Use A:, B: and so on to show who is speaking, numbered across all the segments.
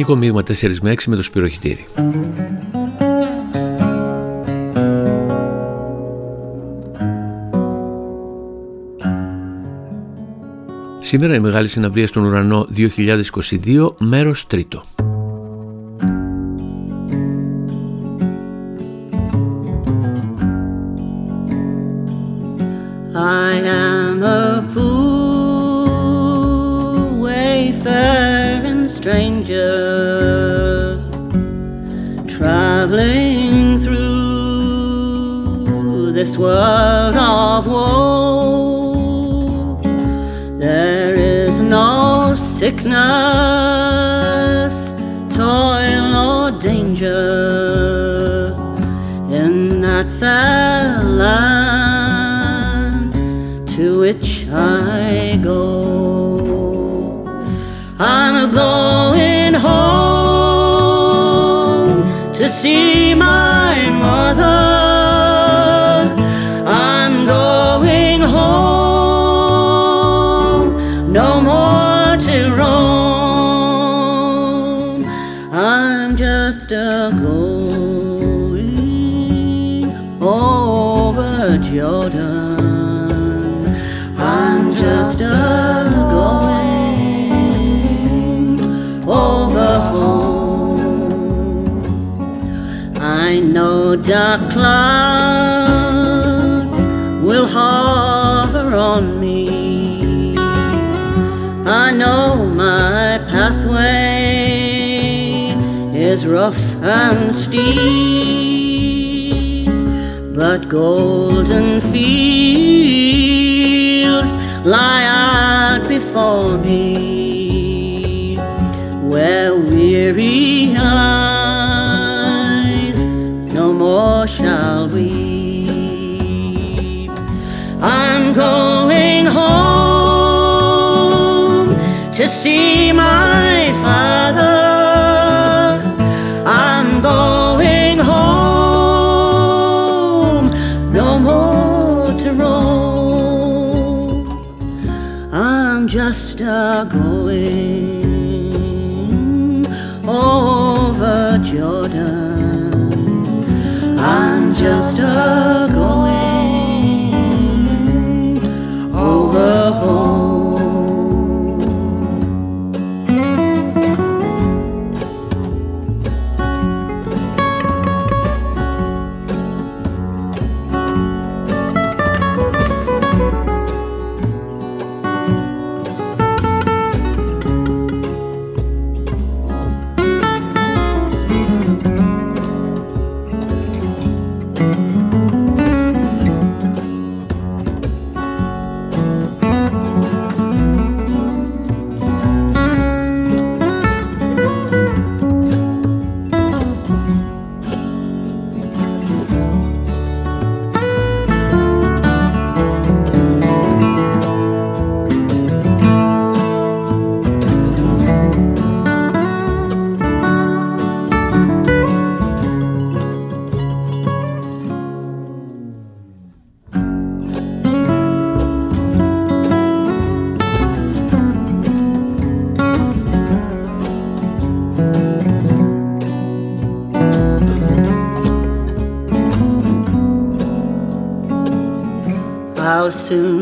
A: Μαγικό μείγμα 4 με 6 με το σπυροχητήρι. Σήμερα η μεγάλη συναυλία στον ουρανό 2022, μέρος τρίτο.
B: soon.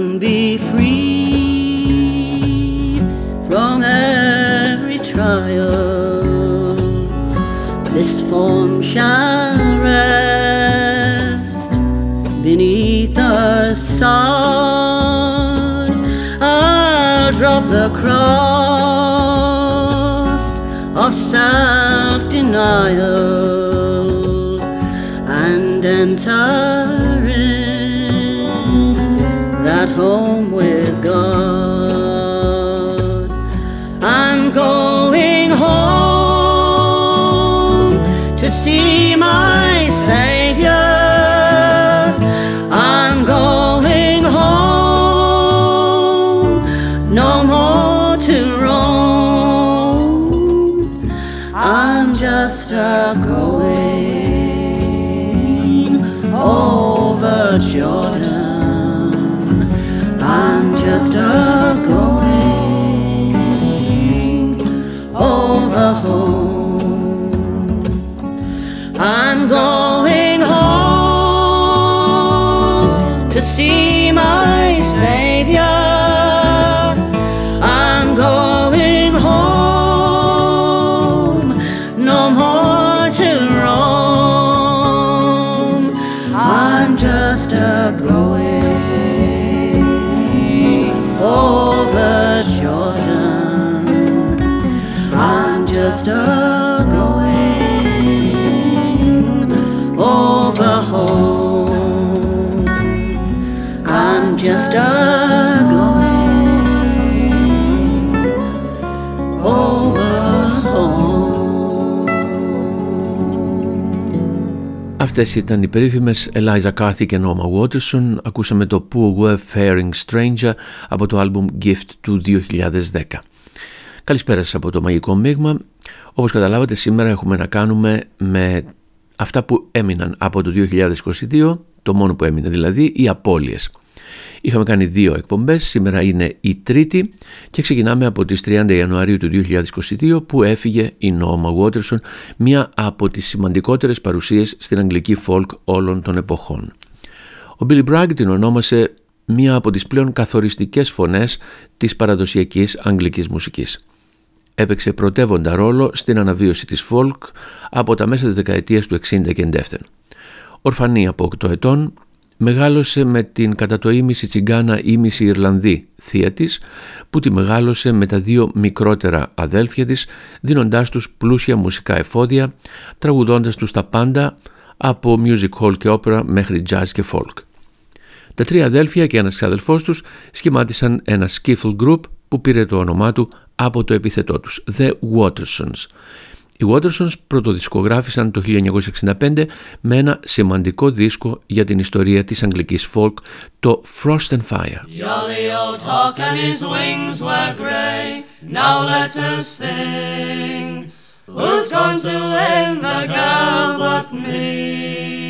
C: Αυτές ήταν οι περίφημες Eliza Carthy και Norma Waterson. Ακούσαμε το Poor Were Faring Stranger από το άλμπουμ Gift του 2010. Καλησπέρα σας από το Μαγικό Μείγμα. Όπως καταλάβατε σήμερα έχουμε να κάνουμε με αυτά που έμειναν από το 2022, το μόνο που έμεινε δηλαδή, οι απώλειες. Είχαμε κάνει δύο εκπομπές, σήμερα είναι η τρίτη και ξεκινάμε από τις 30 Ιανουαρίου του 2022 που έφυγε η Νόμα Waterson, μία από τις σημαντικότερες παρουσίες στην αγγλική folk όλων των εποχών. Ο Billy Bragg την ονόμασε μία από τις πλέον καθοριστικές φωνές της παραδοσιακής αγγλικής μουσικής έπαιξε πρωτεύοντα ρόλο στην αναβίωση της folk από τα μέσα της δεκαετίας του 60 και εντεύθεν. Ορφανή από 8 ετών, μεγάλωσε με την κατά το ίμιση τσιγκάνα ίμιση Ιρλανδή θεία της, που τη μεγάλωσε με τα δύο μικρότερα αδέλφια της, δίνοντάς τους πλούσια μουσικά εφόδια, τραγουδώντας τους τα πάντα από music hall και όπερα μέχρι jazz και folk. Τα τρία αδέλφια και ένας ξαδελφός τους σχημάτισαν ένα skiffle group που πήρε το όνομά του από το επιθετό τους, The Watersons. Οι Watersons πρωτοδισκογράφησαν το 1965 με ένα σημαντικό δίσκο για την ιστορία της αγγλικής folk, το Frost and Fire.
D: Jolly old hawk and his wings were grey, now let us sing. Who's going to win the girl but me?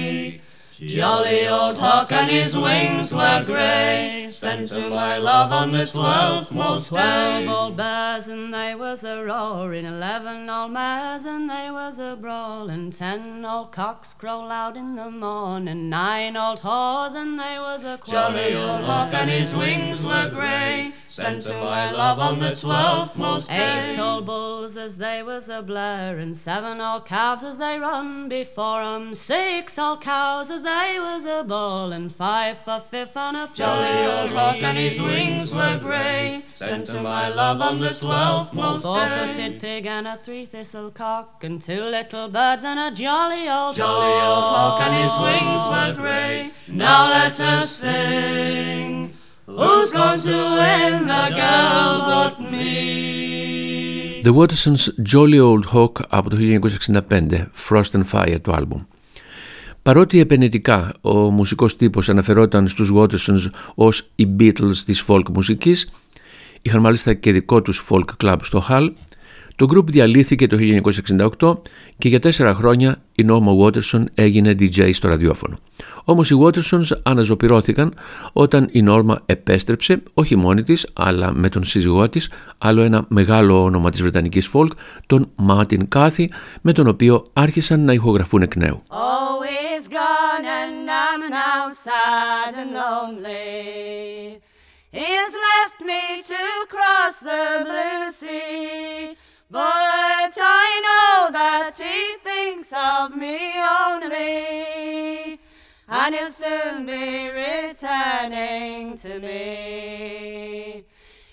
D: Jolly old hawk and his wings were grey, sent to my love on the twelfth most
A: Twelve old bears and they was a roaring, eleven old mares and they was a brawling, ten old cocks crow loud in the morning, nine old haws and they was a
D: Jolly old hawk and his wings were grey, sent to my love on the twelfth most day.
A: Eight old bulls as they was a blaring, seven old calves as they run before 'em, six old cows as they was a bull, and five for fifth and a
D: Jolly old hawk and his wings were grey, sent to my love on the twelfth most
A: Four-footed
D: day.
A: pig and a three-thistle cock and two little birds and a jolly old
D: Jolly old hawk and his wings were grey, now let us sing. Who's going to win the girl but me?
C: The Watersons Jolly Old Hawk από το 1965, Frost and Fire το άλμπουμ. Παρότι επενετικά ο μουσικός τύπος αναφερόταν στους Watersons ως οι Beatles της folk μουσικής, είχαν μάλιστα και δικό τους folk club στο Hull, το group διαλύθηκε το 1968 και για τέσσερα χρόνια η Norma Waterson έγινε DJ στο ραδιόφωνο. Όμως οι Watersons αναζωπηρώθηκαν όταν η Norma επέστρεψε, όχι μόνη της, αλλά με τον σύζυγό της, άλλο ένα μεγάλο όνομα της Βρετανικής folk, τον Martin Cathy, με τον οποίο άρχισαν να ηχογραφούν εκ νέου.
A: Oh, he's gone and I'm now sad and lonely. He has left me to cross the blue sea. But I know that he thinks of me only. And he'll soon be returning to me.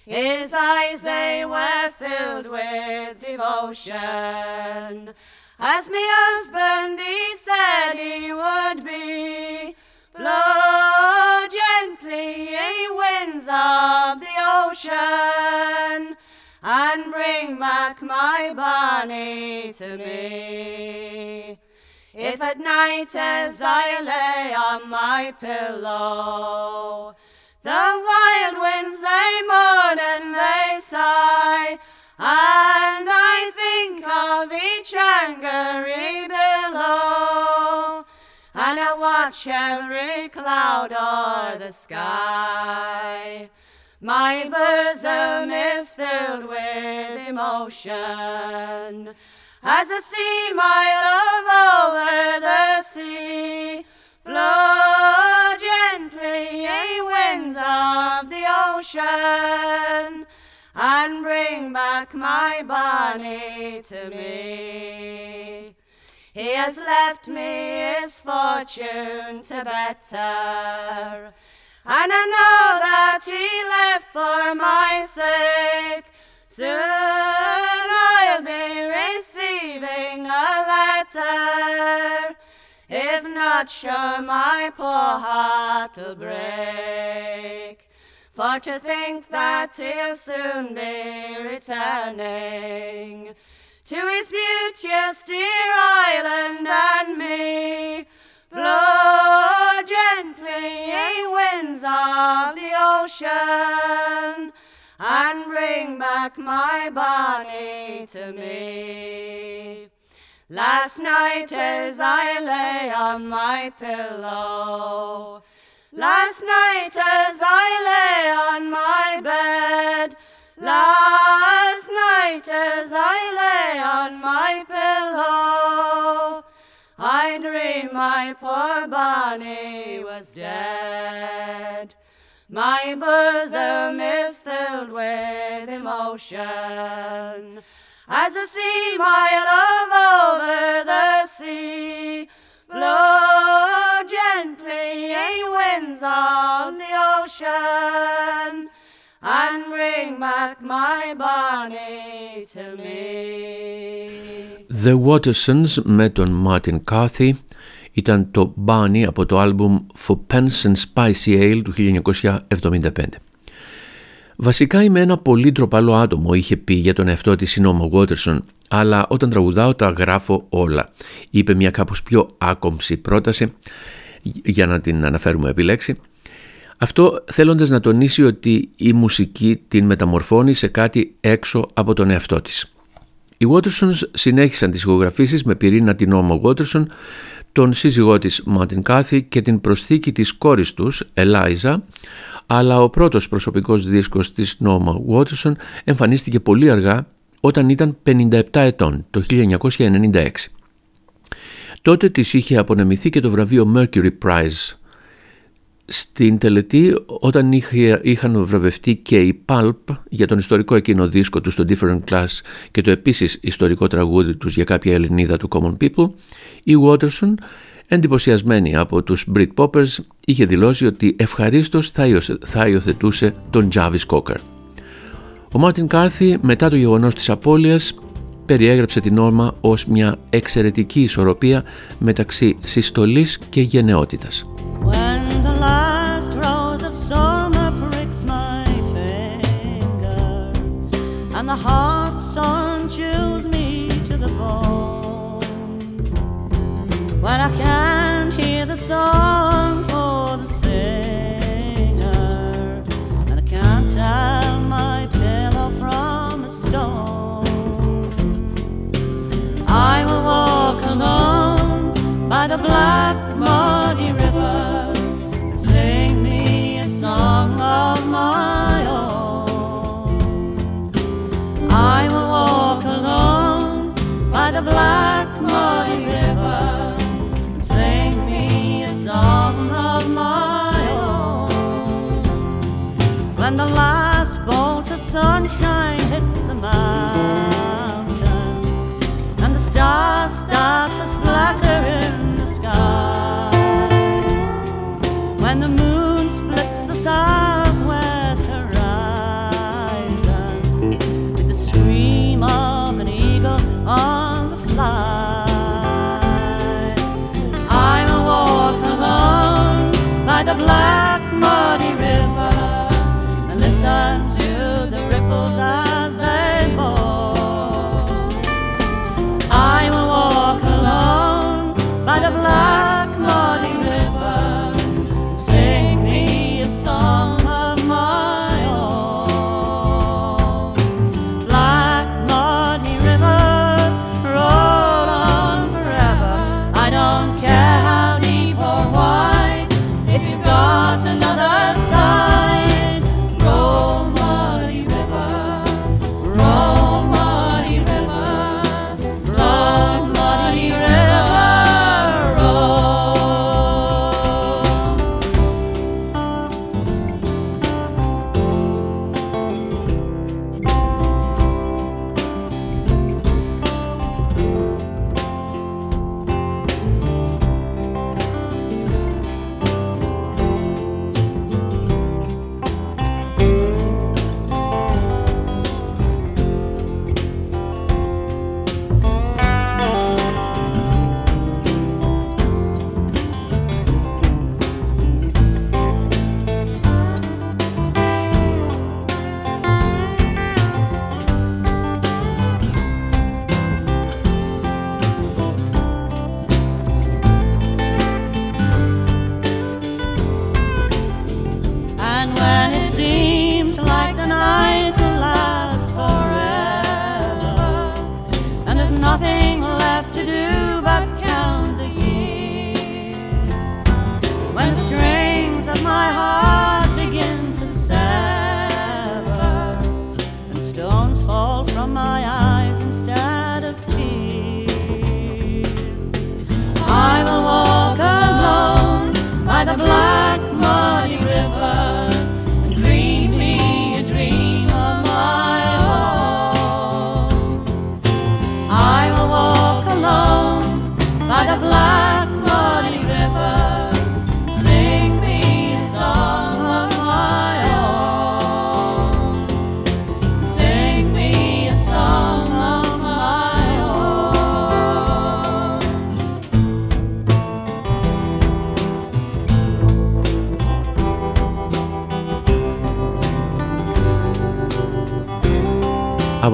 A: His eyes, they were filled with devotion. As my husband he said he would be. Blow gently, ye winds of the ocean, and bring back my Bonnie to me. If at night as I lay on my pillow, the wild winds they moan and they sigh, and I think of each angry billow, and I watch every cloud o'er the sky. My bosom is filled with emotion as I see my love over the sea. Blow gently, ye winds of the ocean, and bring back my Bonnie to me. He has left me his fortune to better, and I know that he left for my sake. Soon I'll be receiving a letter. If not, sure my poor heart'll break. For to think that he'll soon be returning to his beauteous dear island and me. Blow gently, winds of the ocean, and bring back my Bonnie to me. Last night as I lay on my pillow, last night as I lay on my bed, last night as I lay on my pillow, I dreamed my poor Bonnie was dead. My bosom is filled with emotion as I see my love over the sea. Blow gently, ye winds of the ocean, and bring back my Bonnie to me.
C: The Watersons με τον Martin Carthy ήταν το Bunny από το άλμπουμ For Pence and Spicy Ale του 1975. Βασικά είμαι ένα πολύ ντροπαλό άτομο, είχε πει για τον εαυτό της η Νόμα Γότερσον, αλλά όταν τραγουδάω τα γράφω όλα. Είπε μια κάπως πιο άκομψη πρόταση, για να την αναφέρουμε επιλέξει. Αυτό θέλοντας να τονίσει ότι η μουσική την μεταμορφώνει σε κάτι έξω από τον εαυτό της. Οι Watersons συνέχισαν τις ηχογραφήσεις με πυρήνα την Νόμα Waterson, τον σύζυγό της Μάτιν Κάθη και την προσθήκη της κόρης τους, Ελάιζα, αλλά ο πρώτος προσωπικός δίσκος της Νόμα Watterson εμφανίστηκε πολύ αργά όταν ήταν 57 ετών, το 1996. Τότε της είχε απονεμηθεί και το βραβείο Mercury Prize. Στην τελετή όταν είχε, είχαν βραβευτεί και οι Pulp για τον ιστορικό εκείνο δίσκο τους στο Different Class και το επίσης ιστορικό τραγούδι τους για κάποια Ελληνίδα του Common People, η Watterson εντυπωσιασμένη από τους Brit Poppers, είχε δηλώσει ότι ευχαρίστως θα υιοθετούσε τον Jarvis Cocker. Ο Μάρτιν Κάρθι μετά το γεγονός της απώλειας περιέγραψε την όρμα ως μια εξαιρετική ισορροπία μεταξύ συστολής και γενναιότητας.
B: when can't hear the song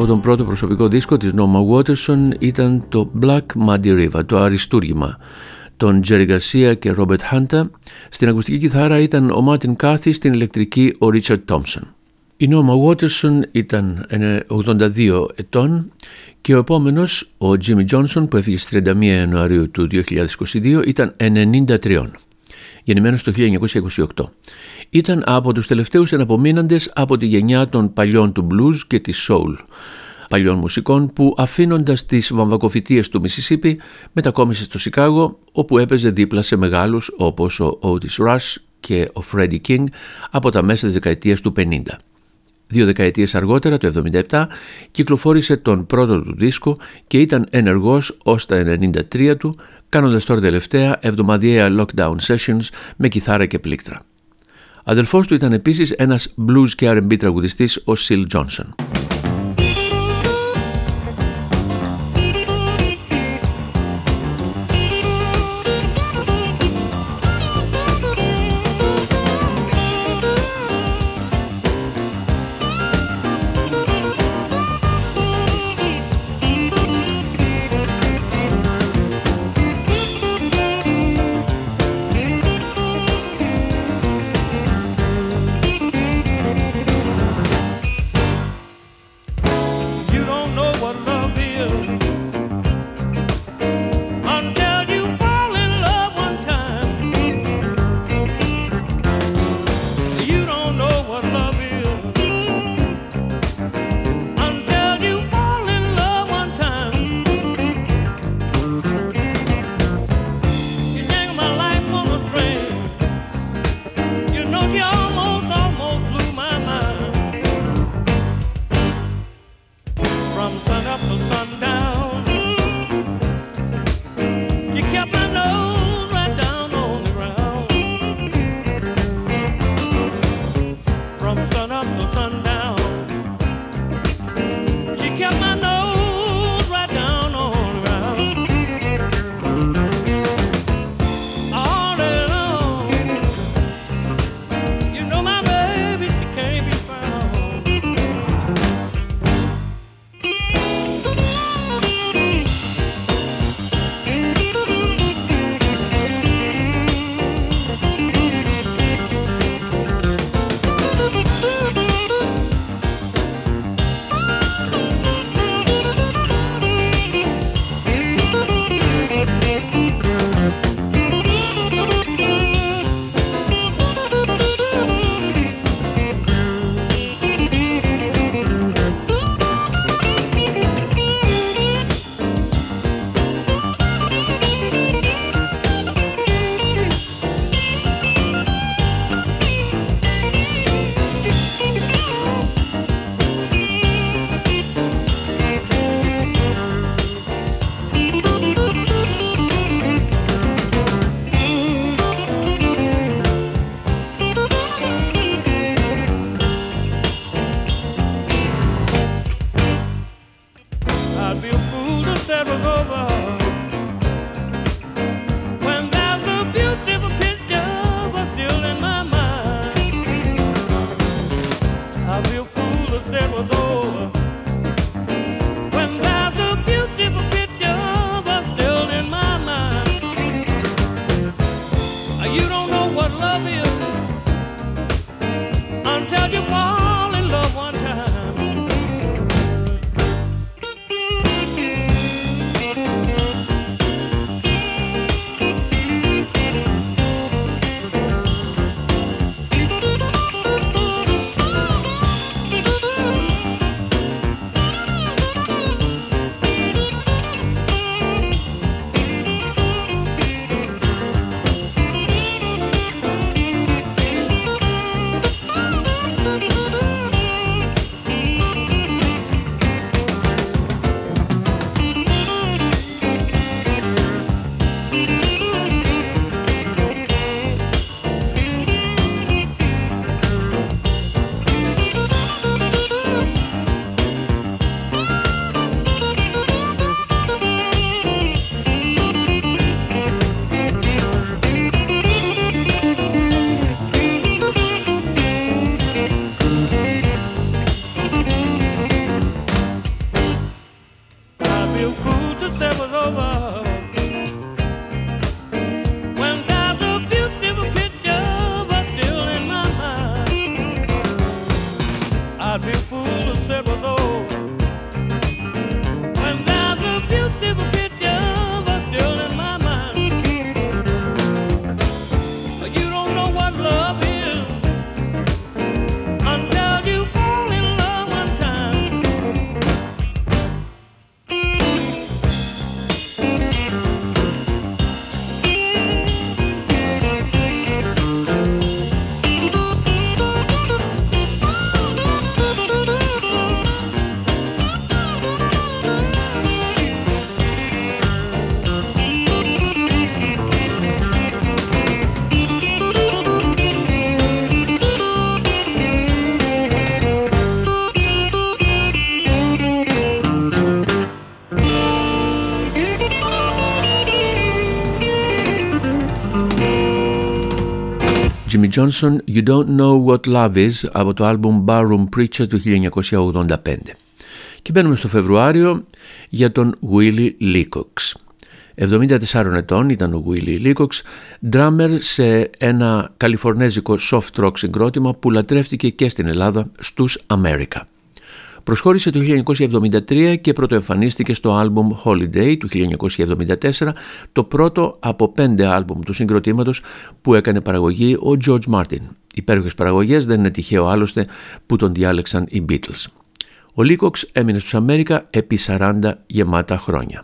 C: τον πρώτο προσωπικό δίσκο της Noma Waterson ήταν το Black Muddy River, το αριστούργημα των Jerry Garcia και Robert Hunter. Στην ακουστική κιθάρα ήταν ο Martin Carthy, στην ηλεκτρική ο Richard Thompson. Η Noma Waterson ήταν 82 ετών και ο επόμενος, ο Jimmy Johnson που έφυγε στις 31 Ιανουαρίου του 2022 ήταν 93 γεννημένος το 1928. Ήταν από τους τελευταίους εναπομείναντες από τη γενιά των παλιών του blues και της soul παλιών μουσικών που αφήνοντας τις βαμβακοφυτίες του Μισισίπη μετακόμισε στο Σικάγο όπου έπαιζε δίπλα σε μεγάλους όπως ο Otis Rush και ο Freddie King από τα μέσα της δεκαετίας του 50. Δύο δεκαετίες αργότερα, το 1977, κυκλοφόρησε τον πρώτο του δίσκο και ήταν ενεργός ως τα 93 του, κάνοντας τώρα τελευταία εβδομαδιαία lockdown sessions με κιθάρα και πλήκτρα. Αδελφός του ήταν επίσης ένας blues και R&B τραγουδιστής ο Sil Johnson. Johnson You Don't Know What Love Is από το άλμπουμ Barroom Preacher του 1985. Και μπαίνουμε στο Φεβρουάριο για τον Willie Leacox. 74 ετών ήταν ο Willie Leacox, drummer σε ένα καλιφορνέζικο soft rock συγκρότημα που λατρεύτηκε και στην Ελλάδα στους America. Προσχώρησε το 1973 και πρωτοεμφανίστηκε στο άλμπουμ Holiday του 1974, το πρώτο από πέντε άλμπουμ του συγκροτήματος που έκανε παραγωγή ο George Martin. Υπέροχες παραγωγές δεν είναι τυχαίο άλλωστε που τον διάλεξαν οι Beatles. Ο Λίκοξ έμεινε στους Αμέρικα επί 40 γεμάτα χρόνια.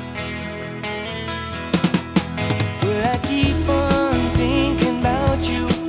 E: You,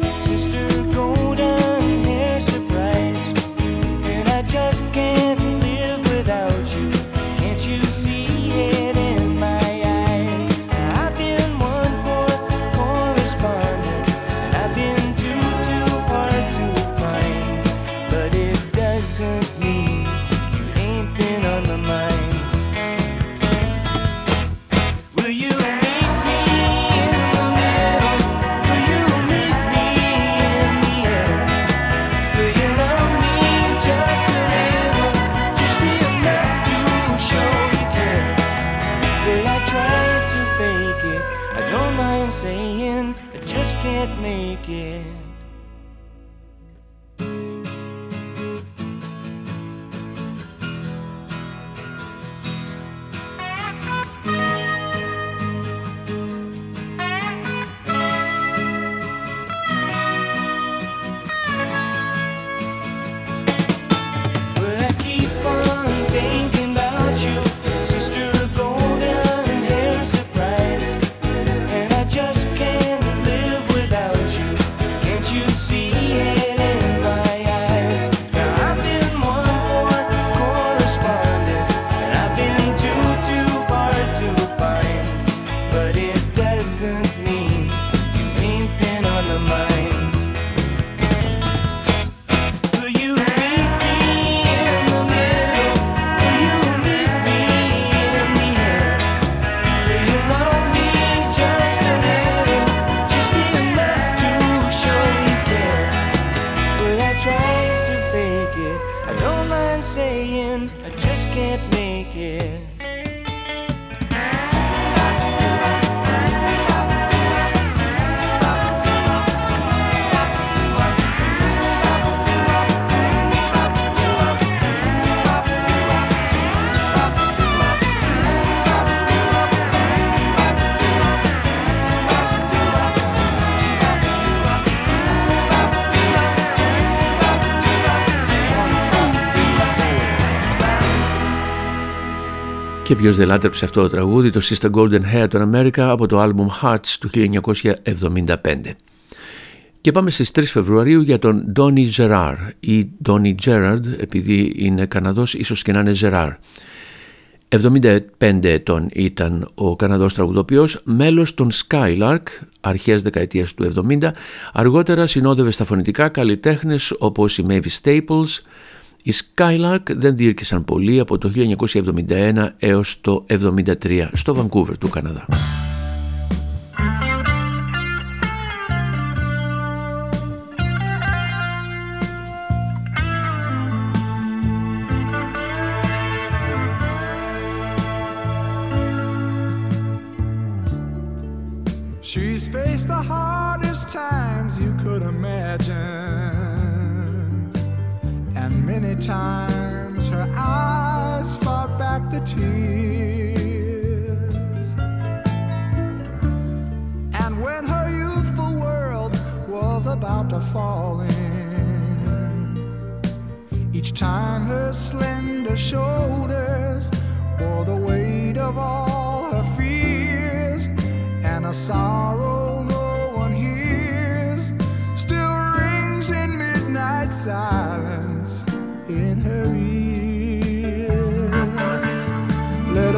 C: Και ποιος δεν λάτρεψε αυτό το τραγούδι, το Sister Golden Hair των America από το album Hearts του 1975. Και πάμε στις 3 Φεβρουαρίου για τον Donny Gerard ή Donny Gerard επειδή είναι Καναδός ίσως και να είναι Gerard. 75 ετών ήταν ο Καναδός τραγουδοποιός, μέλος των Skylark αρχές δεκαετίας του 70, αργότερα συνόδευε στα φωνητικά καλλιτέχνες όπως η Mavis Staples. Οι Skylark δεν διήρκησαν πολύ από το 1971 έως το 1973 στο Vancouver του Καναδά.
F: She's faced the hardest times you could imagine. Many times her eyes fought back the tears. And when her youthful world was about to fall in, each time her slender shoulders bore the weight of all her fears and a sorrow no one hears still rings in midnight silence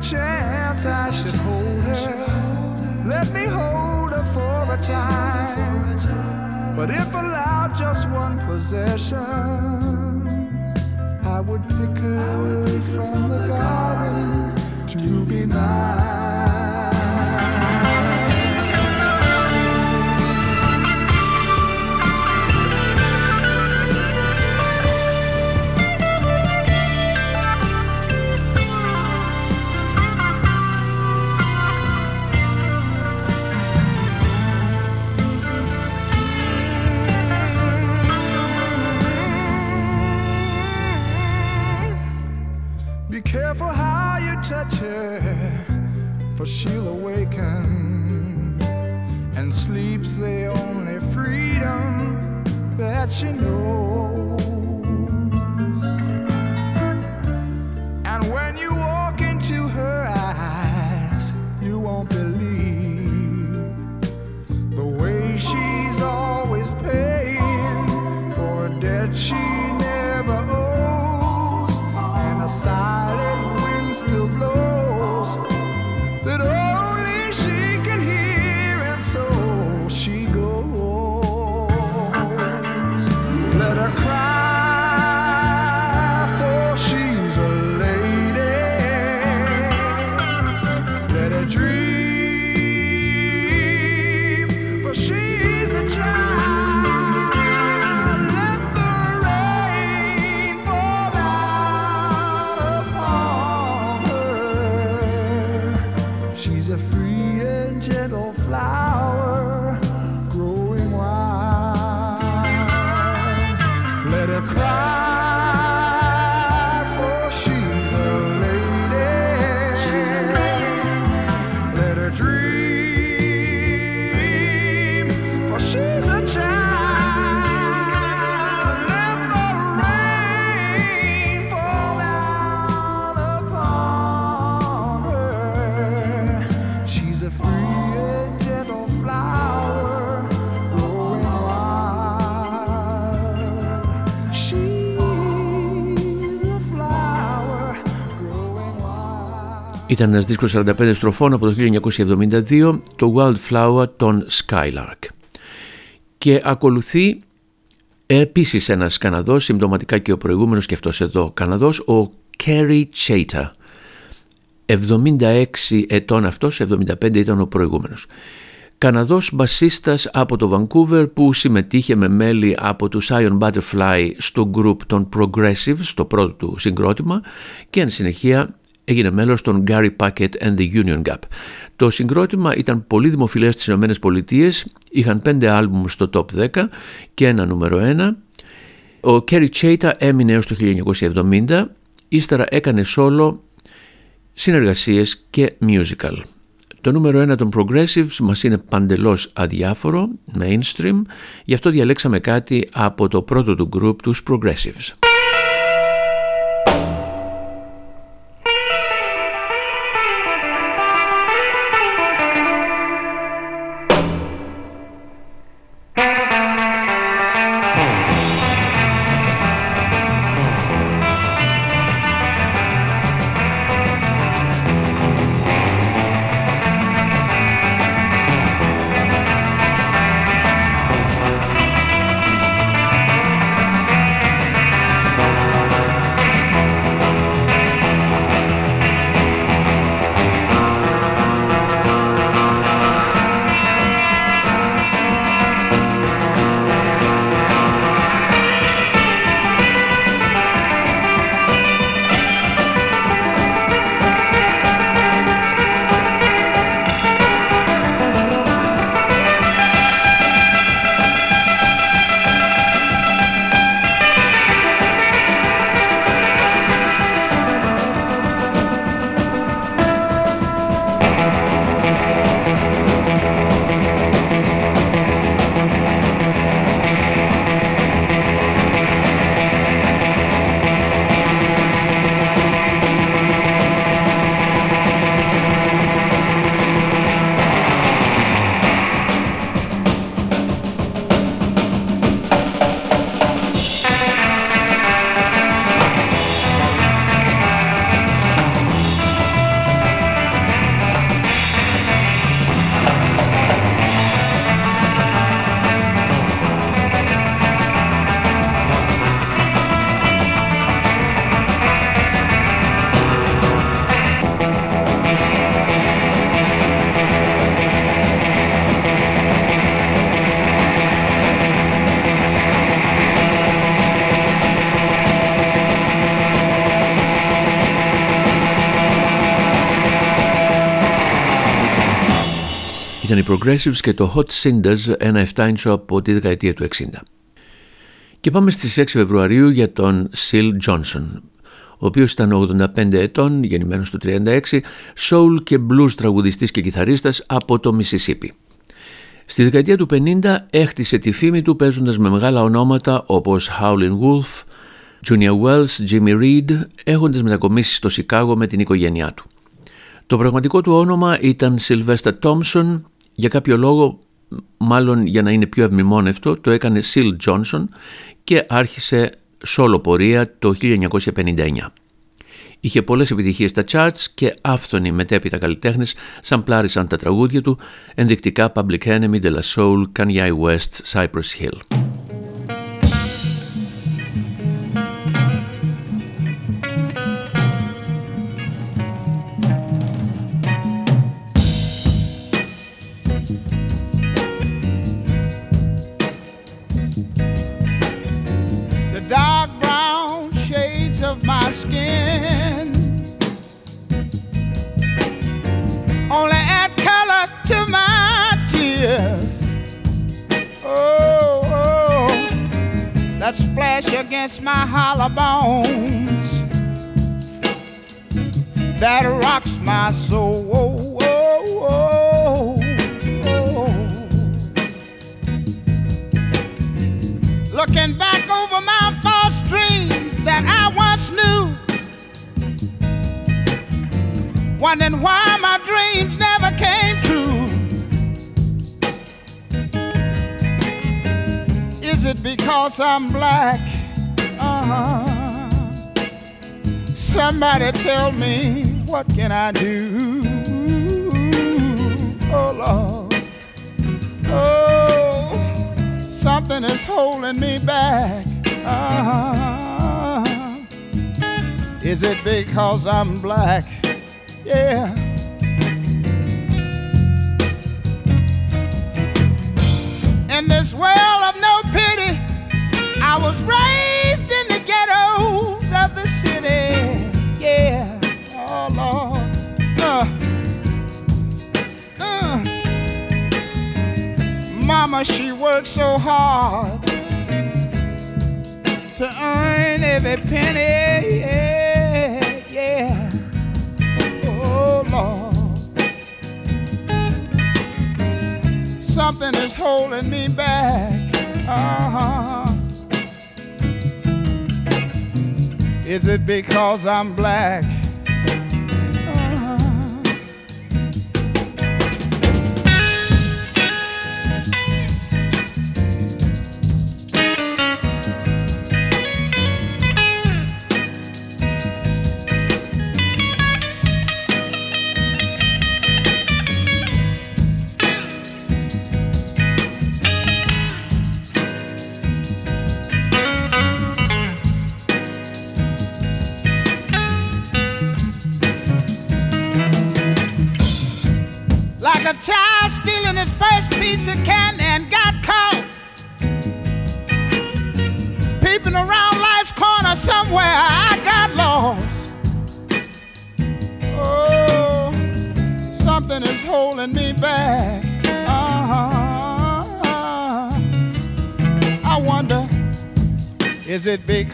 F: chance I should hold her, let me hold her for a time. But if allowed just one possession, I would pick her from the garden to be mine. Her, for she'll awaken. And sleep's the only freedom that she knows. And when you walk into her eyes, you won't believe
C: Ήταν ένας δίσκος 45 στροφών από το 1972, το Wildflower των Skylark. Και ακολουθεί επίσης ένας Καναδός, συμπτωματικά και ο προηγούμενος και αυτός εδώ Καναδός, ο Kerry Chater. 76 ετών αυτός, 75 ήταν ο προηγούμενος. Καναδός μπασίστας από το Vancouver που συμμετείχε με μέλη από τους Iron Butterfly στο group των Progressive στο πρώτο του συγκρότημα και εν συνεχεία έγινε μέλος των Gary Packet and the Union Gap. Το συγκρότημα ήταν πολύ δημοφιλές στις Ηνωμένες Πολιτείες, είχαν πέντε άλμπουμ στο top 10 και ένα νούμερο 1. Ο Kerry Chata έμεινε έως το 1970, ύστερα έκανε solo συνεργασίες και musical. Το νούμερο 1 των Progressives μας είναι παντελώς αδιάφορο, mainstream, γι' αυτό διαλέξαμε κάτι από το πρώτο του group τους Progressives. Ήταν οι Progressives και το Hot Cinders, ένα 7 inch από τη δεκαετία του 60. Και πάμε στις 6 Φεβρουαρίου για τον Sil Johnson, ο οποίος ήταν 85 ετών, γεννημένος το 36, soul και blues τραγουδιστής και κιθαρίστας από το Mississippi. Στη δεκαετία του 50 έχτισε τη φήμη του παίζοντας με μεγάλα ονόματα όπως Howlin' Wolf, Junior Wells, Jimmy Reed, έχοντας μετακομίσει στο Σικάγο με την οικογένειά του. Το πραγματικό του όνομα ήταν Sylvester Thompson για κάποιο λόγο, μάλλον για να είναι πιο ευμημόνευτο, το έκανε Σιλ Τζόνσον και άρχισε σόλο πορεία το 1959. Είχε πολλές επιτυχίες στα charts και άφθονοι μετέπειτα καλλιτέχνες σαμπλάρισαν τα τραγούδια του, ενδεικτικά Public Enemy, De La Soul, Kanye West, Cypress Hill.
G: Tears. Oh, oh, that splash against my hollow bones that rocks my soul. Oh, oh, Looking back over my false dreams that I once knew. wondering why my dreams Is it because I'm black? Uh-huh. Somebody tell me what can I do? Oh Lord. Oh, something is holding me back. Uh-huh. Is it because I'm black? yeah. In this world worked so hard to earn every penny. Yeah, yeah. Oh Lord. Something is holding me back. Uh-huh. Is it because I'm black?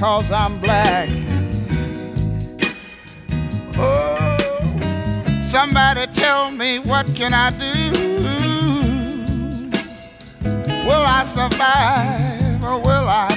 G: It because I'm black? Oh. Somebody tell me what can I do? Will I survive or will I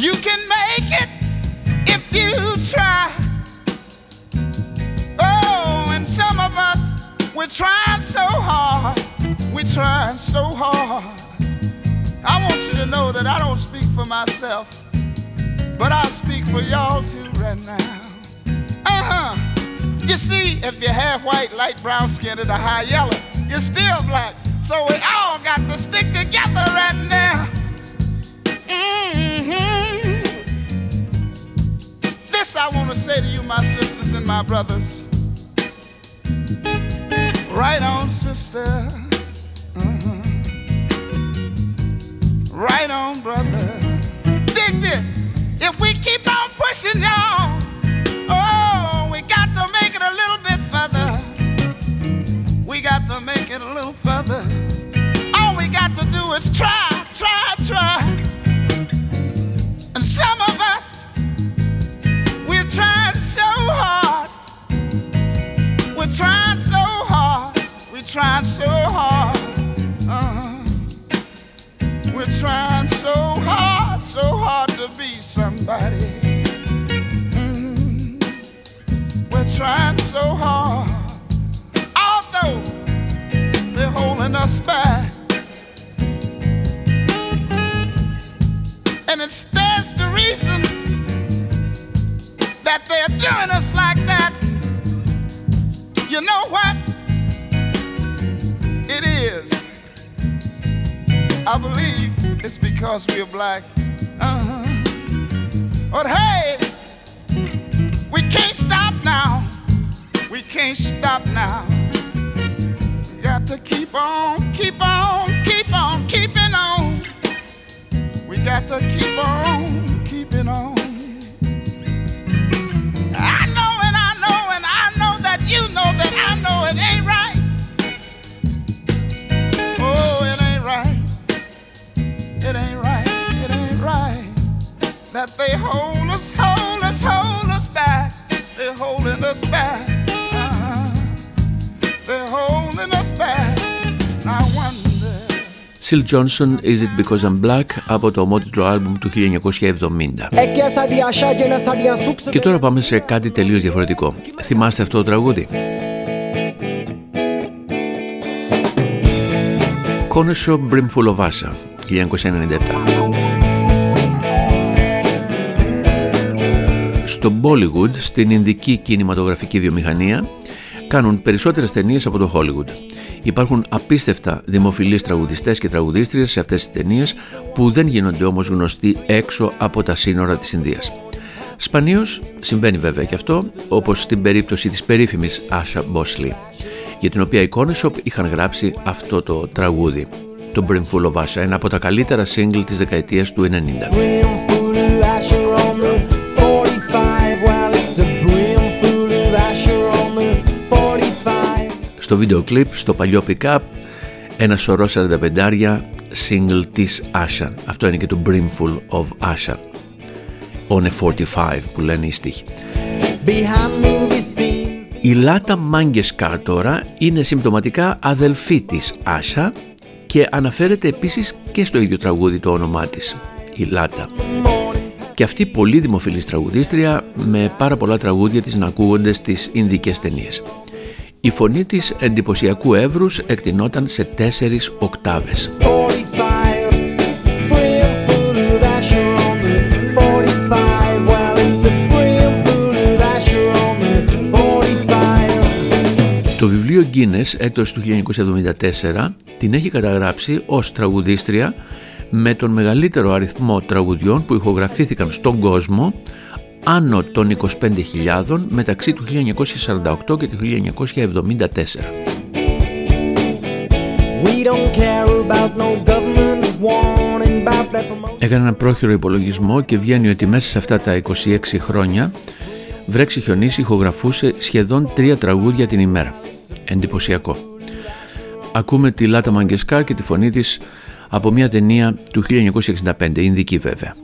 G: you can make it if you try. Oh, and some of us, we're trying so hard. We're trying so hard. I want you to know that I don't speak for myself, but I speak for y'all too right now. Uh huh. You see, if you're half white, light brown skinned, or high yellow, you're still black. So we all got to stick together right now. Hmm This I want to say to you, my sisters and my brothers. Right on, sister. Mhm. Right on, brother. Dig this. If we keep on pushing y'all, oh, we got to make it a little bit further. We got to make it a little further. All we got to do is try, trying so hard. Uh-huh. We're trying so hard, so hard to be somebody. Mm. We're trying so hard, although they're holding us back. And it's that's the reason that they're doing us like that. You know what? It is. I believe it's because we are black. Uh-huh. But hey, we can't stop now. We can't stop now. We got to keep on, keep on, keep on, keeping on. We got to keep on, keeping on. That they hold us, hold us, hold us back. They're holding us back. Uh-huh. They're holding us back. I wonder.
C: Sil Johnson Is It Because I'm Black από το ομότιτλο άλμπουμ του 1970. Και τώρα πάμε σε κάτι τελείως διαφορετικό. Θυμάστε αυτό το τραγούδι? Κόνεσο Brimful of Asa, 1997. Στο Bollywood, στην Ινδική κινηματογραφική βιομηχανία, κάνουν περισσότερες ταινίες από το Hollywood. Υπάρχουν απίστευτα δημοφιλείς τραγουδιστές και τραγουδίστριες σε αυτές τις ταινίες που δεν γίνονται όμως γνωστοί έξω από τα σύνορα της Ινδίας. Σπανίως συμβαίνει βέβαια και αυτό, όπως στην περίπτωση της περίφημης Asha Bosley, για την οποία οι Coneshop είχαν γράψει αυτό το τραγούδι, το Brimful of Asha, ένα από τα καλύτερα single της δεκαετίας του 90. Στο βίντεο κλιπ, στο παλιό pick-up, ένα σωρό 45 single της Asha. Αυτό είναι και το Brimful of Asha. On a 45 που λένε οι στίχοι. Η Λάτα Μάγκεσκαρ τώρα είναι συμπτωματικά αδελφή της Άσα και αναφέρεται επίσης και στο ίδιο τραγούδι το όνομά της, η Λάτα. Και αυτή πολύ δημοφιλής τραγουδίστρια με πάρα πολλά τραγούδια της να ακούγονται στις Ινδικές ταινίες. Η φωνή της εντυπωσιακού εύρους εκτινόταν σε τέσσερις οκτάβες. Το βιβλίο Guinness έτος του 1974 την έχει καταγράψει ως τραγουδίστρια με τον μεγαλύτερο αριθμό τραγουδιών που ηχογραφήθηκαν στον κόσμο άνω των 25.000 μεταξύ του 1948 και του 1974. Έκανε ένα πρόχειρο υπολογισμό και βγαίνει ότι μέσα σε αυτά τα 26 χρόνια Βρέξει Χιονίση ηχογραφούσε σχεδόν τρία τραγούδια την ημέρα. Εντυπωσιακό. Ακούμε τη Λάτα Μαγκεσκάρ και τη φωνή της από μια ταινία του 1965, Ινδική βέβαια.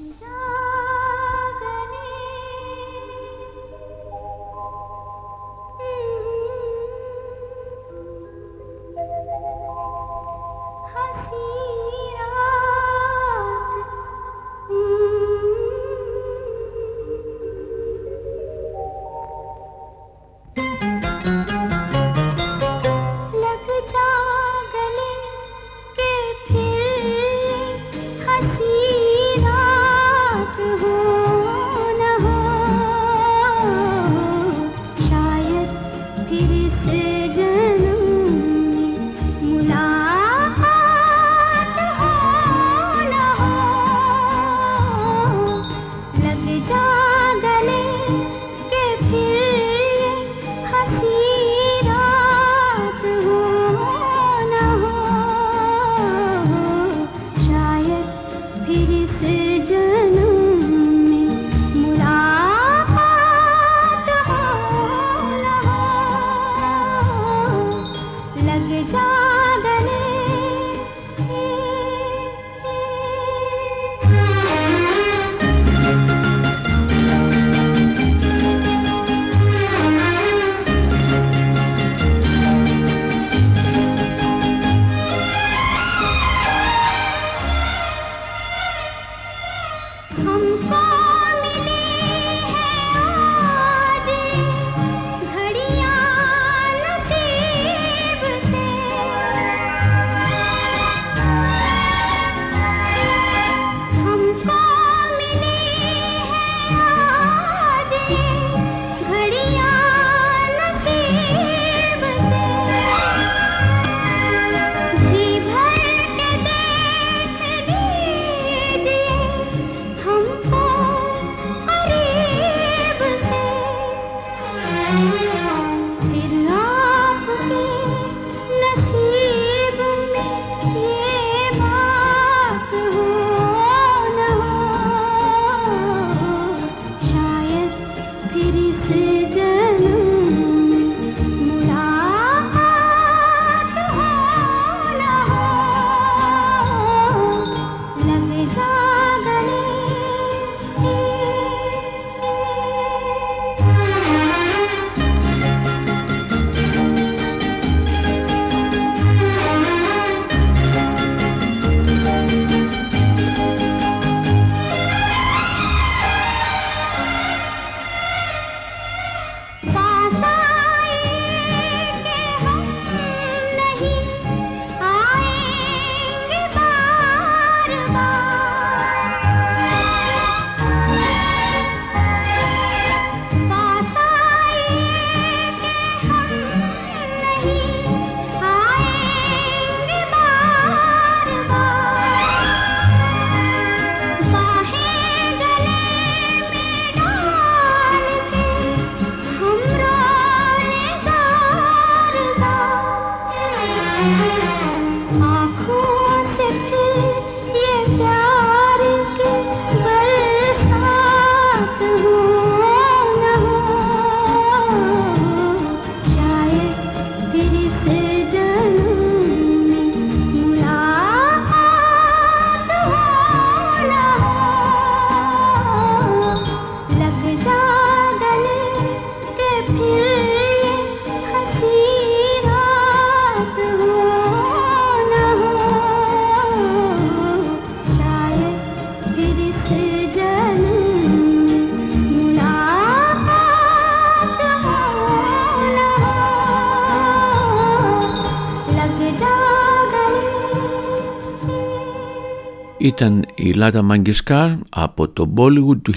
C: Ήταν η Λάτα Μαγκισκάρ από το Bollywood του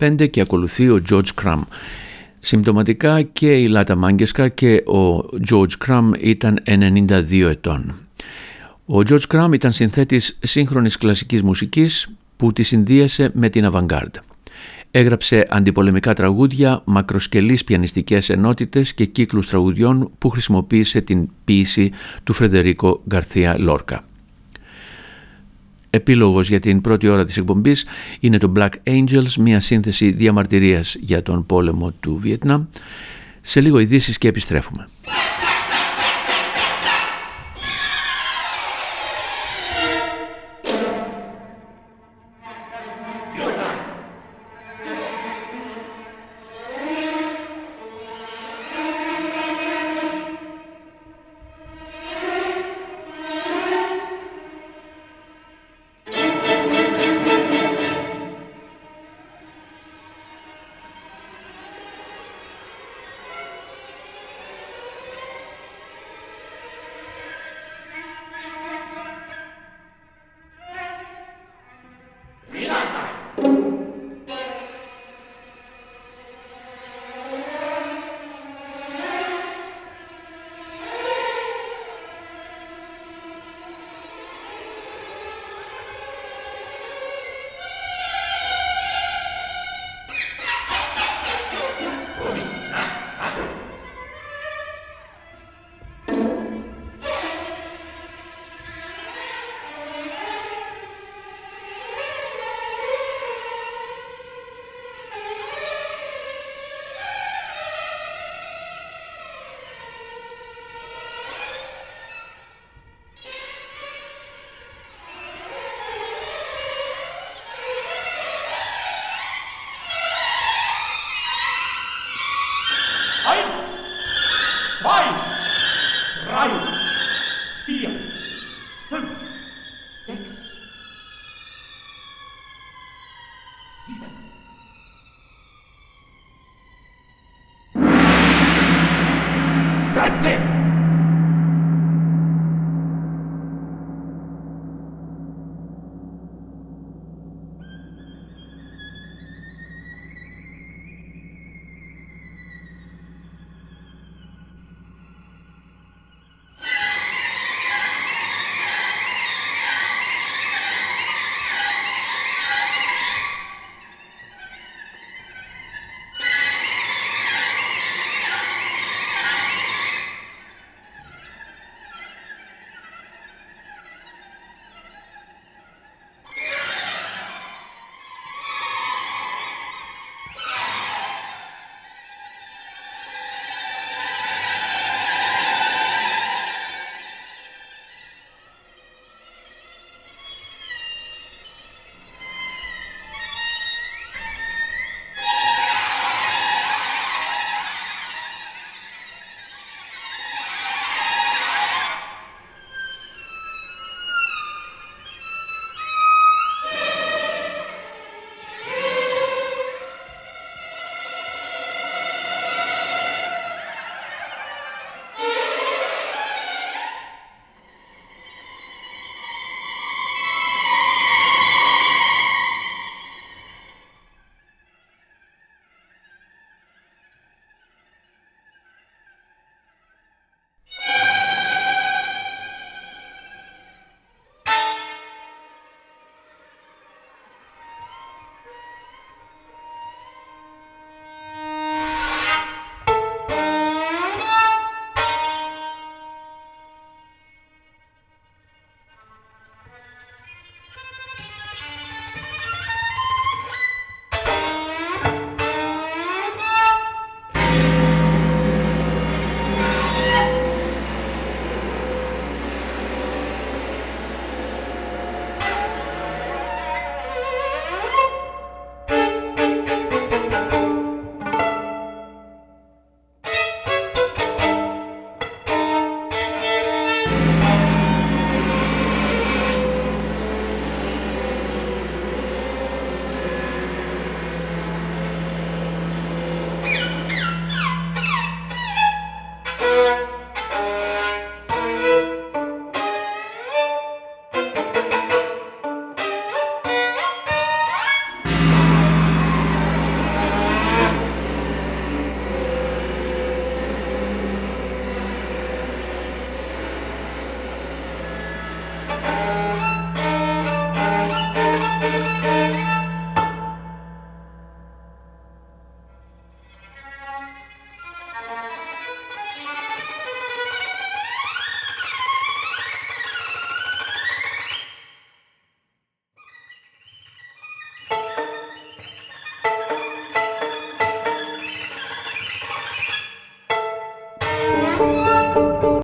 C: 1965 και ακολουθεί ο George Crumb. Συμπτωματικά και η Λάτα Μάγκεσκα και ο George Crumb ήταν 92 ετών. Ο George Crumb ήταν συνθέτης σύγχρονης κλασικής μουσικής που τη συνδύασε με την avant Έγραψε αντιπολεμικά τραγούδια, μακροσκελείς πιανιστικές ενότητες και κύκλους τραγουδιών που χρησιμοποίησε την ποίηση του Φρεδερίκο Γκαρθία Λόρκα. Επίλογος για την πρώτη ώρα της εκπομπής είναι το Black Angels, μια σύνθεση διαμαρτυρίας για τον πόλεμο του Βιετνάμ. Σε λίγο ειδήσεις και επιστρέφουμε.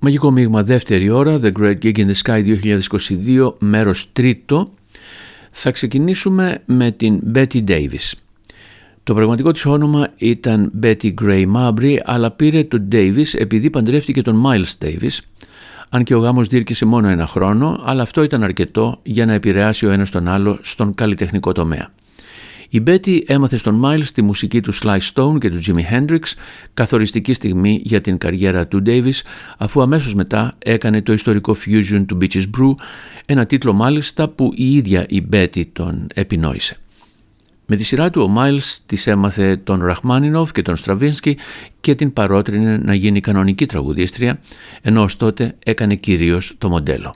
C: Μαγικό μείγμα δεύτερη ώρα, The Great Gig in the Sky 2022, μέρος τρίτο. Θα ξεκινήσουμε με την Betty Davis. Το πραγματικό της όνομα ήταν Betty Gray Mabry, αλλά πήρε τον Davis επειδή παντρεύτηκε τον Miles Davis, αν και ο γάμος δίρκησε μόνο ένα χρόνο, αλλά αυτό ήταν αρκετό για να επηρεάσει ο ένας τον άλλο στον καλλιτεχνικό τομέα. Η Betty έμαθε στον Miles τη μουσική του Sly Stone και του Jimi Hendrix, καθοριστική στιγμή για την καριέρα του Davis, αφού αμέσως μετά έκανε το ιστορικό Fusion του Beaches Brew, ένα τίτλο μάλιστα που η ίδια η Betty τον επινόησε. Με τη σειρά του ο Miles της έμαθε τον Ραχμάνινοφ και τον Στραβίνσκι και την παρότρινε να γίνει κανονική τραγουδίστρια, ενώ ως τότε έκανε κυρίως το μοντέλο.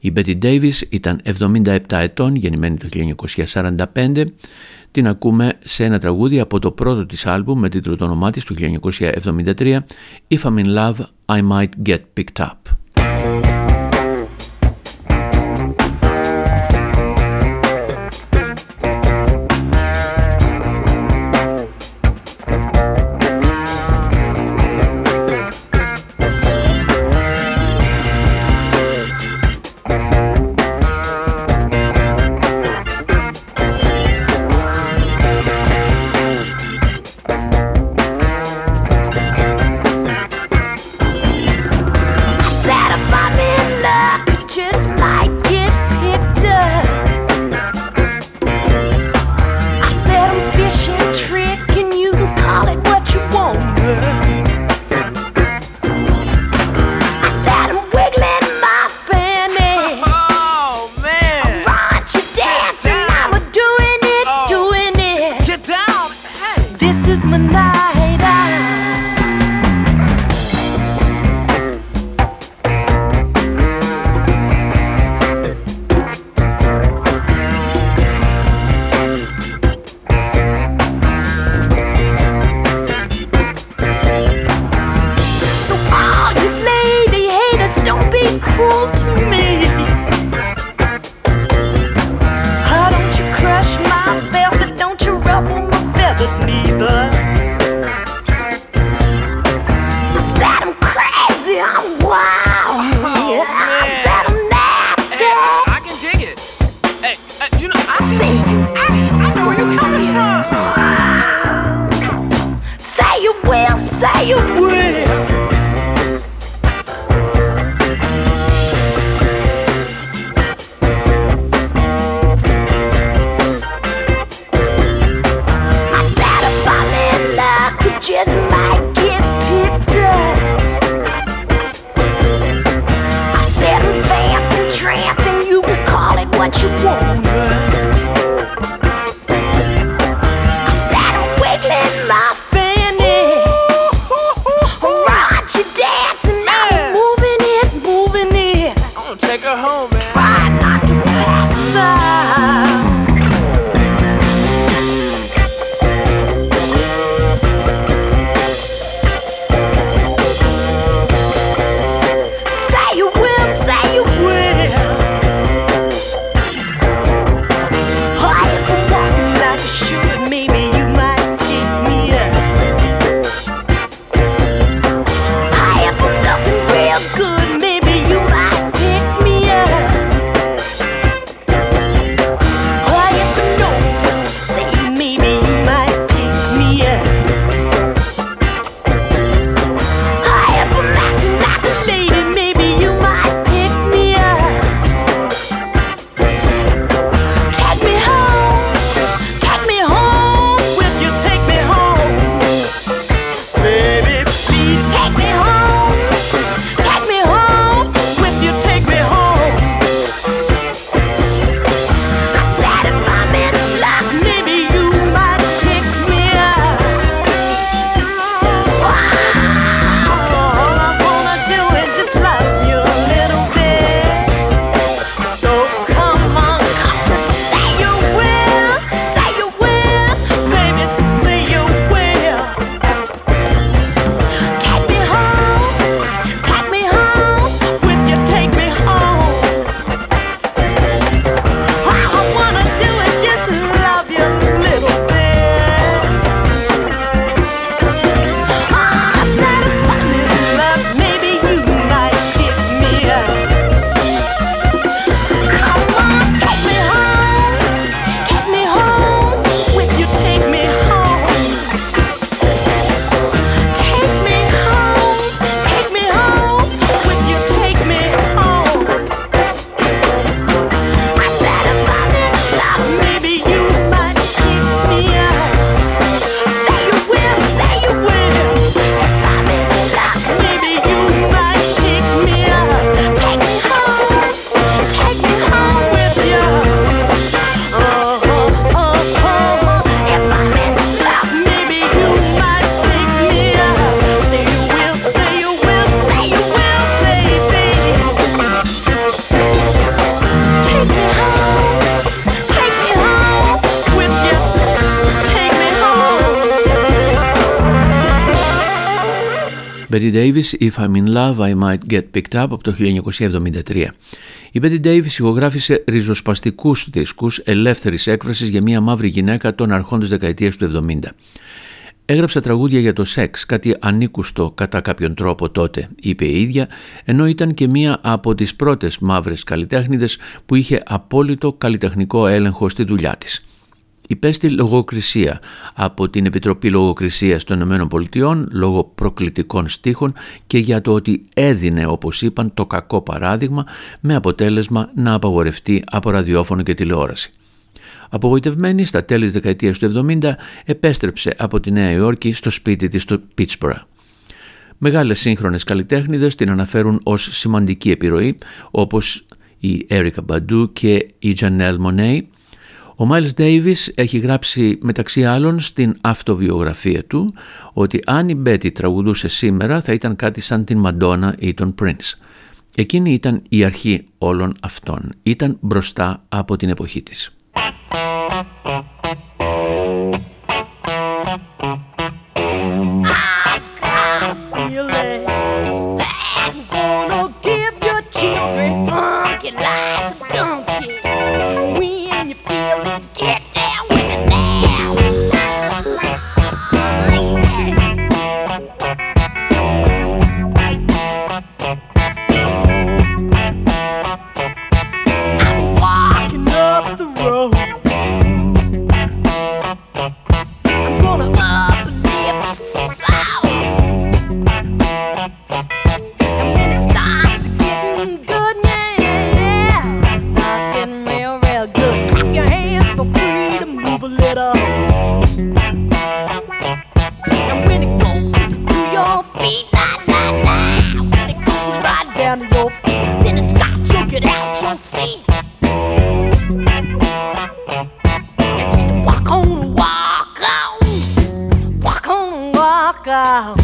C: Η Betty Davis ήταν 77 ετών, γεννημένη το 1945. Την ακούμε σε ένα τραγούδι από το πρώτο της άλμπου με τίτλο το όνομά της του 1973 «If I'm in love, I might get picked up». Betty Davis, If I'm in Love, I Might Get Picked Up από το 1973. Η Betty Davis ηχογράφησε ριζοσπαστικούς δίσκους ελεύθερης έκφρασης για μια μαύρη γυναίκα των αρχών της δεκαετίας του 70. Έγραψε τραγούδια για το σεξ, κάτι ανήκουστο κατά κάποιον τρόπο τότε, είπε η ίδια, ενώ ήταν και μία από τις πρώτες μαύρες καλλιτέχνηδες που είχε απόλυτο καλλιτεχνικό έλεγχο στη δουλειά της υπέστη λογοκρισία από την Επιτροπή Λογοκρισίας των ΗΠΑ λόγω προκλητικών στίχων και για το ότι έδινε όπως είπαν το κακό παράδειγμα με αποτέλεσμα να απαγορευτεί από ραδιόφωνο και τηλεόραση. Απογοητευμένη στα τέλη της δεκαετίας του 70 επέστρεψε από τη Νέα Υόρκη στο σπίτι της στο Πίτσπουρα. Μεγάλες σύγχρονες καλλιτέχνηδες την αναφέρουν ως σημαντική επιρροή όπως η Έρικα Μπαντού και η Τζανέλ Μονέι ο Miles Davis έχει γράψει μεταξύ άλλων στην αυτοβιογραφία του ότι αν η Μπέτι τραγουδούσε σήμερα θα ήταν κάτι σαν την Μαντόνα ή τον Prince. Εκείνη ήταν η αρχή όλων αυτών. Ήταν μπροστά από την εποχή της.
H: on,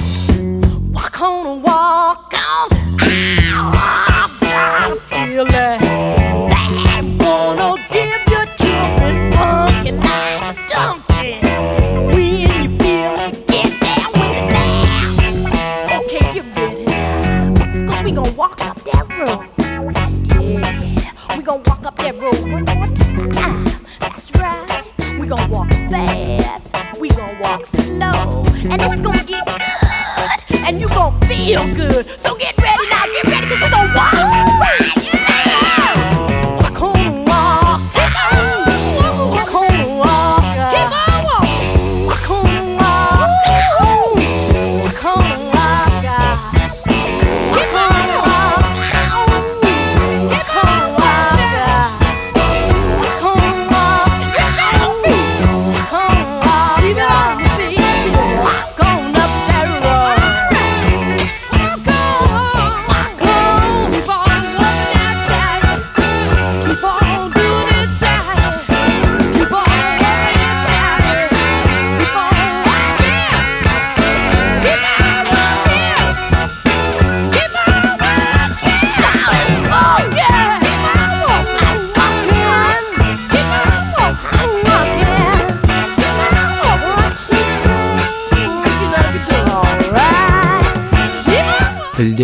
H: walk on, walk on. Oh, I'm feeling that gonna give your children punk and I when you feel it. Get down with it now. Okay, get ready. We gonna walk up that road. Yeah, we gonna walk up that road one more time. That's right. We gonna walk fast. We gonna walk slow, and it's gonna feel good. So get ready.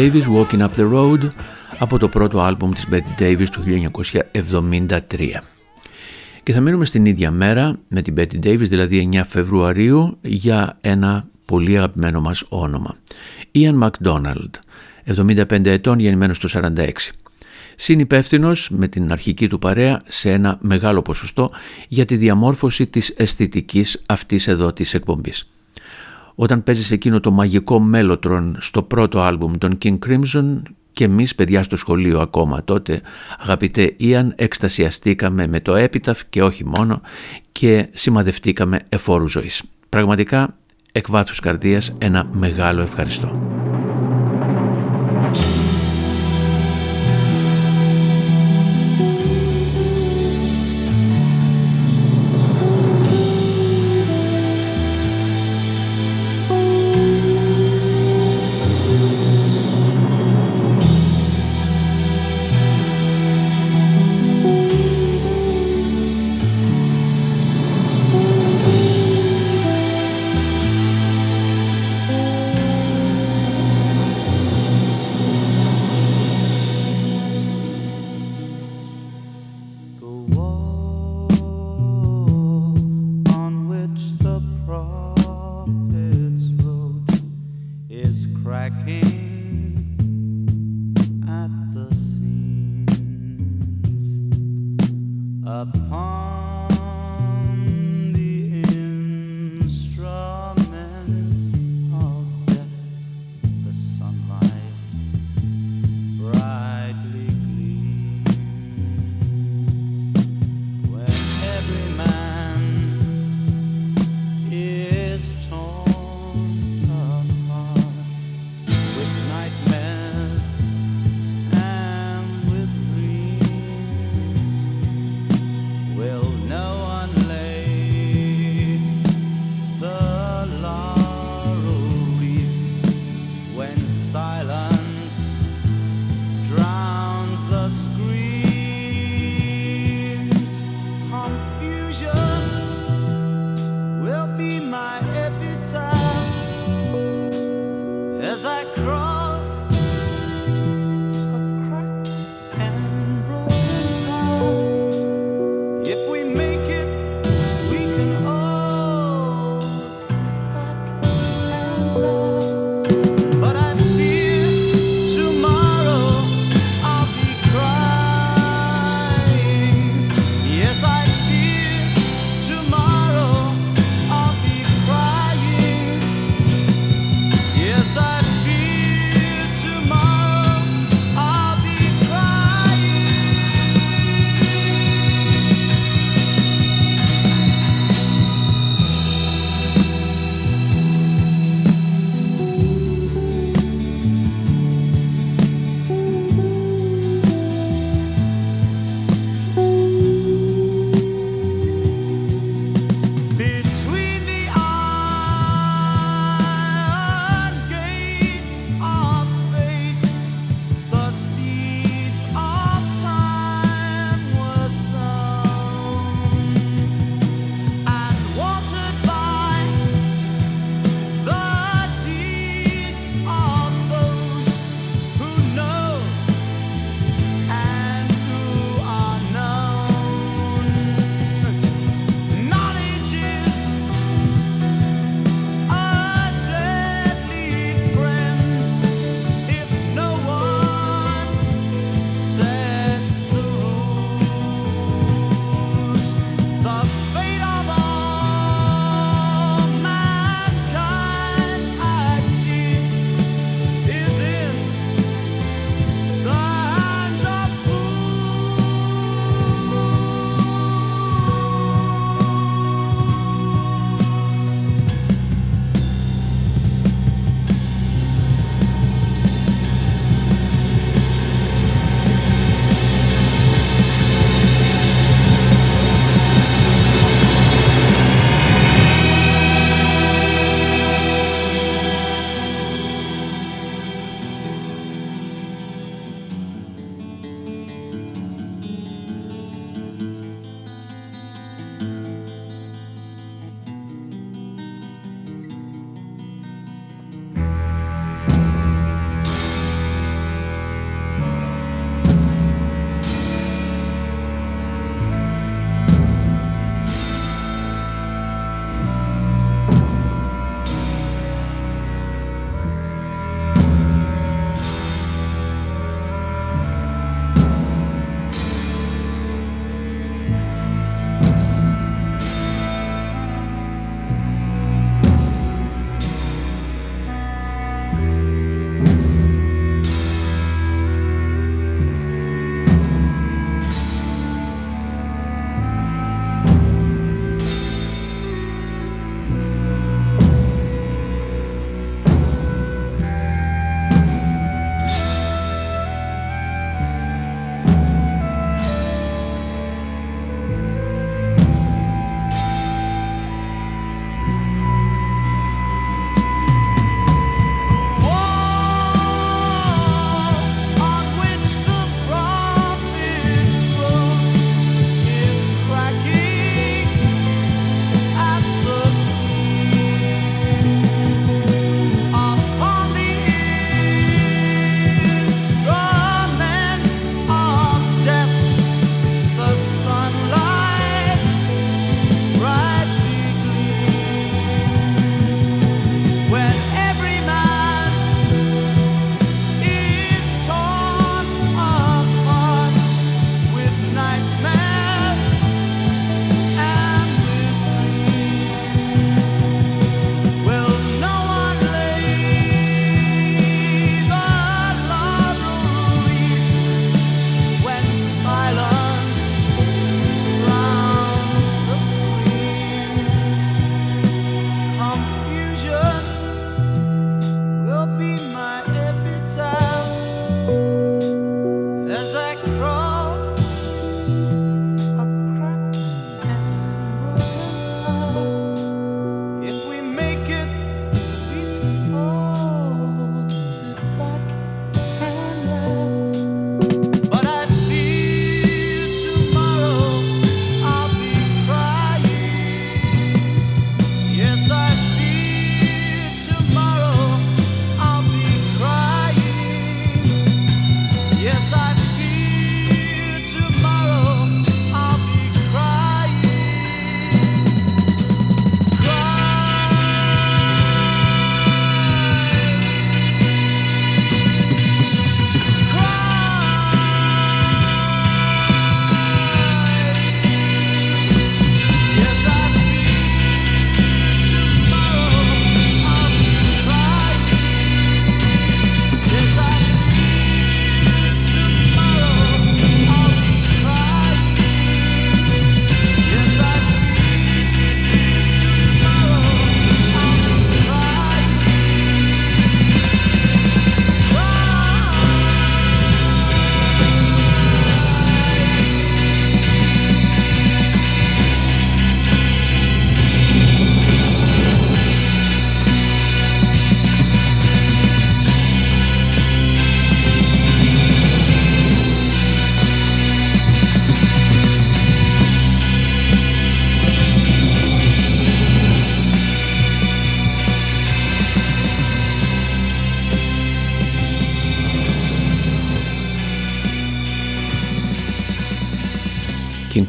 C: Davis Walking Up the Road από το πρώτο άλμπουμ της Betty Davis του 1973. Και θα μείνουμε στην ίδια μέρα με την Betty Davis, δηλαδή 9 Φεβρουαρίου, για ένα πολύ αγαπημένο μας όνομα. Ian MacDonald, 75 ετών, γεννημένος το 46. Συνυπεύθυνος με την αρχική του παρέα σε ένα μεγάλο ποσοστό για τη διαμόρφωση της αισθητικής αυτής εδώ της εκπομπής όταν παίζεις εκείνο το μαγικό μέλοτρον στο πρώτο άλμπουμ των King Crimson και εμείς παιδιά στο σχολείο ακόμα τότε αγαπητέ Ιαν εκστασιαστήκαμε με το Epitaph και όχι μόνο και σημαδευτήκαμε εφόρου ζωής. Πραγματικά εκ βάθους καρδίας ένα μεγάλο ευχαριστώ.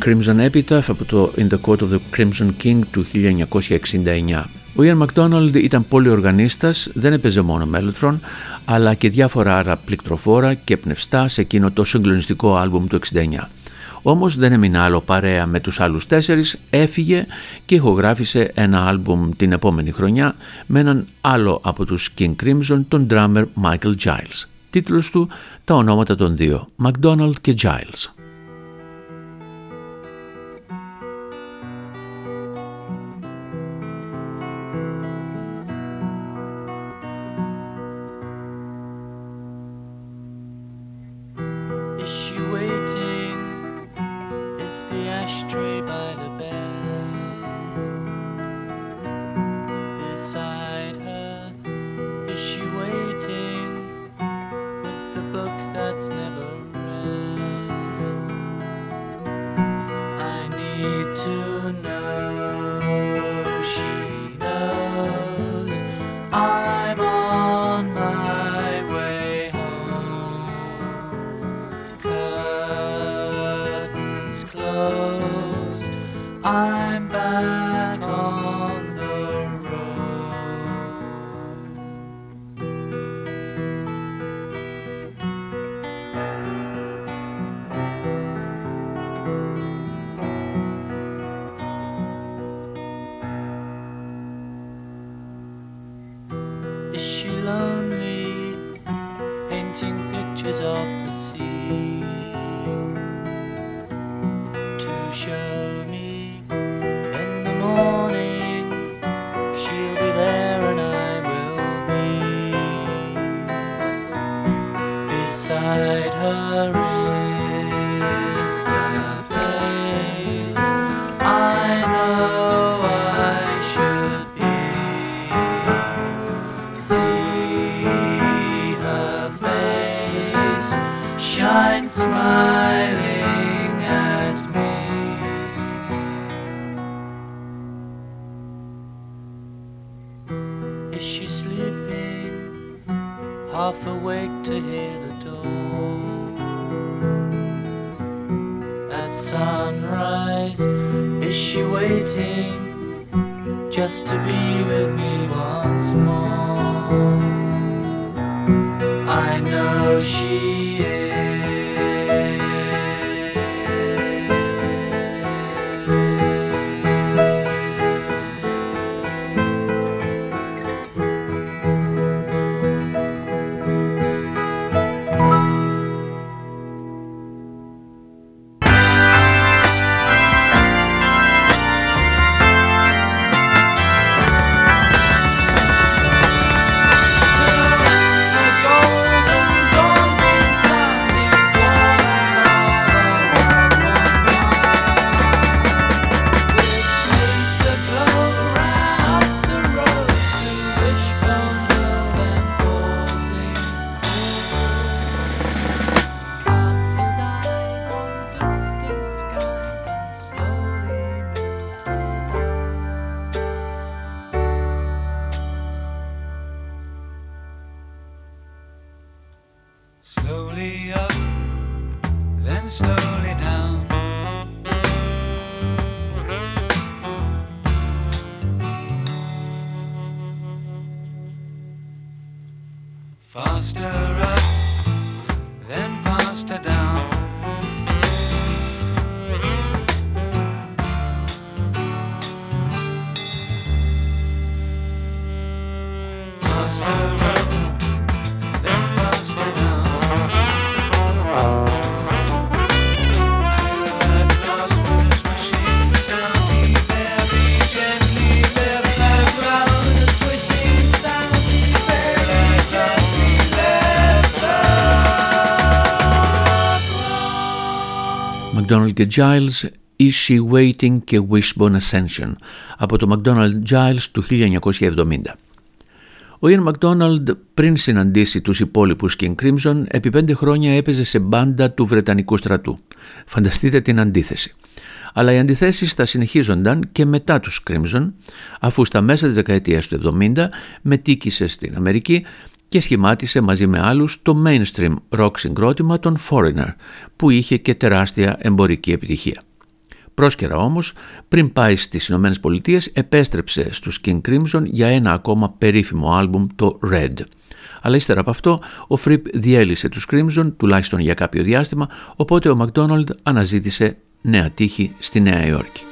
A: Crimson Epitaph από το In the Court of the Crimson King του 1969. Ο Ian MacDonald ήταν πολυοργανίστας, δεν έπαιζε μόνο Mellotron, αλλά και διάφορα άλλα πληκτροφόρα και πνευστά σε εκείνο το συγκλονιστικό άλμπουμ του 69. Όμως δεν έμεινε άλλο παρέα με τους άλλους τέσσερις, έφυγε και ηχογράφησε ένα άλμπουμ την επόμενη χρονιά με έναν άλλο από τους King Crimson, τον drummer Michael Giles. Τίτλος του τα ονόματα των δύο, MacDonald και Giles. Και Giles Is She Waiting και Wishbone Ascension από το McDonald Giles του 1970. Ο Ian McDonald πριν συναντήσει τους υπόλοιπους King Crimson επί πέντε χρόνια έπαιζε σε μπάντα του Βρετανικού στρατού. Φανταστείτε την αντίθεση. Αλλά οι αντιθέσεις θα συνεχίζονταν και μετά τους Crimson αφού στα μέσα της δεκαετίας του 70 μετήκησε στην Αμερική και σχημάτισε μαζί με άλλους το mainstream rock συγκρότημα των Foreigner που είχε και τεράστια εμπορική επιτυχία.
F: Πρόσκαιρα όμως, πριν πάει στις Ηνωμένες Πολιτείες, επέστρεψε στους King Crimson για ένα ακόμα περίφημο άλμπουμ, το Red. Αλλά ύστερα από αυτό, ο Φρυπ διέλυσε τους Crimson, τουλάχιστον για κάποιο διάστημα, οπότε ο McDonald αναζήτησε νέα τύχη στη Νέα Υόρκη.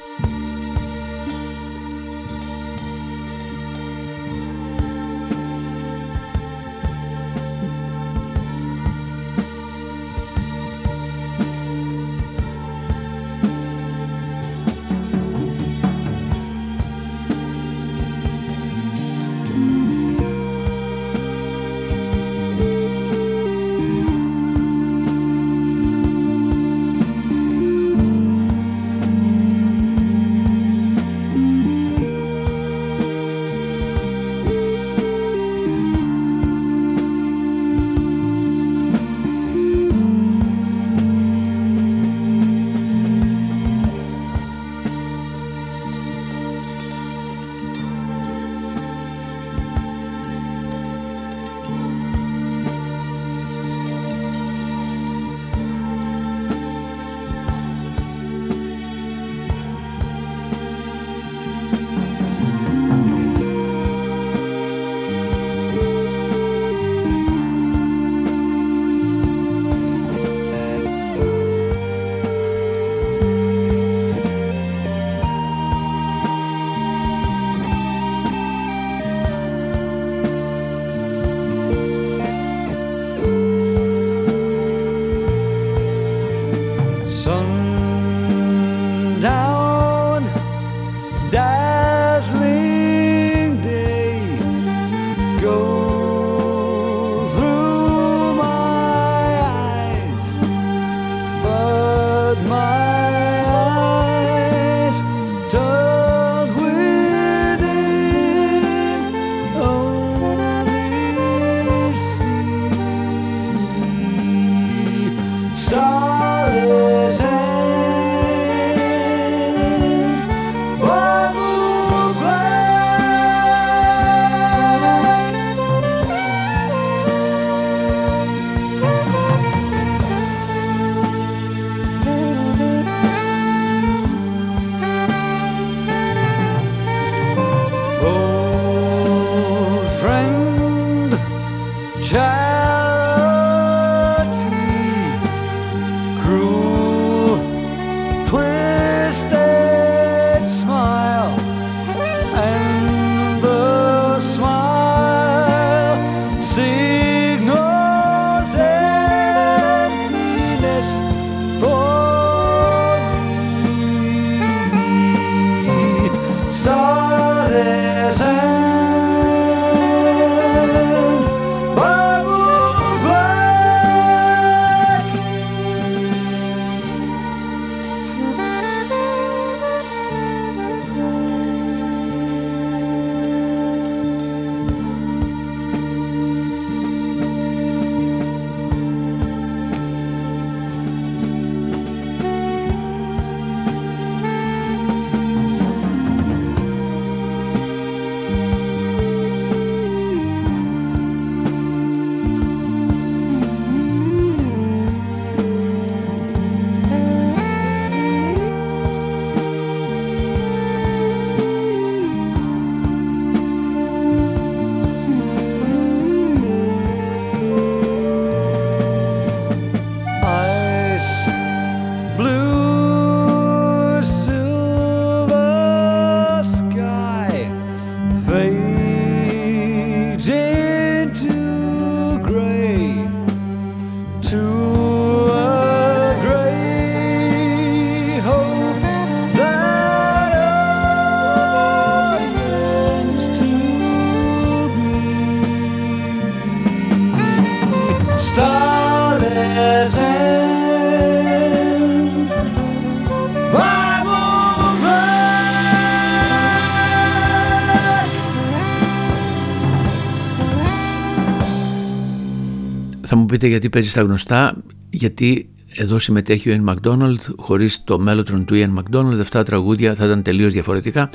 F: Πείτε γιατί παίζεις στα γνωστά, γιατί εδώ συμμετέχει ο Ian McDonald, χωρίς το Mellotron του Ian McDonald, αυτά τα τραγούδια θα ήταν τελείως διαφορετικά.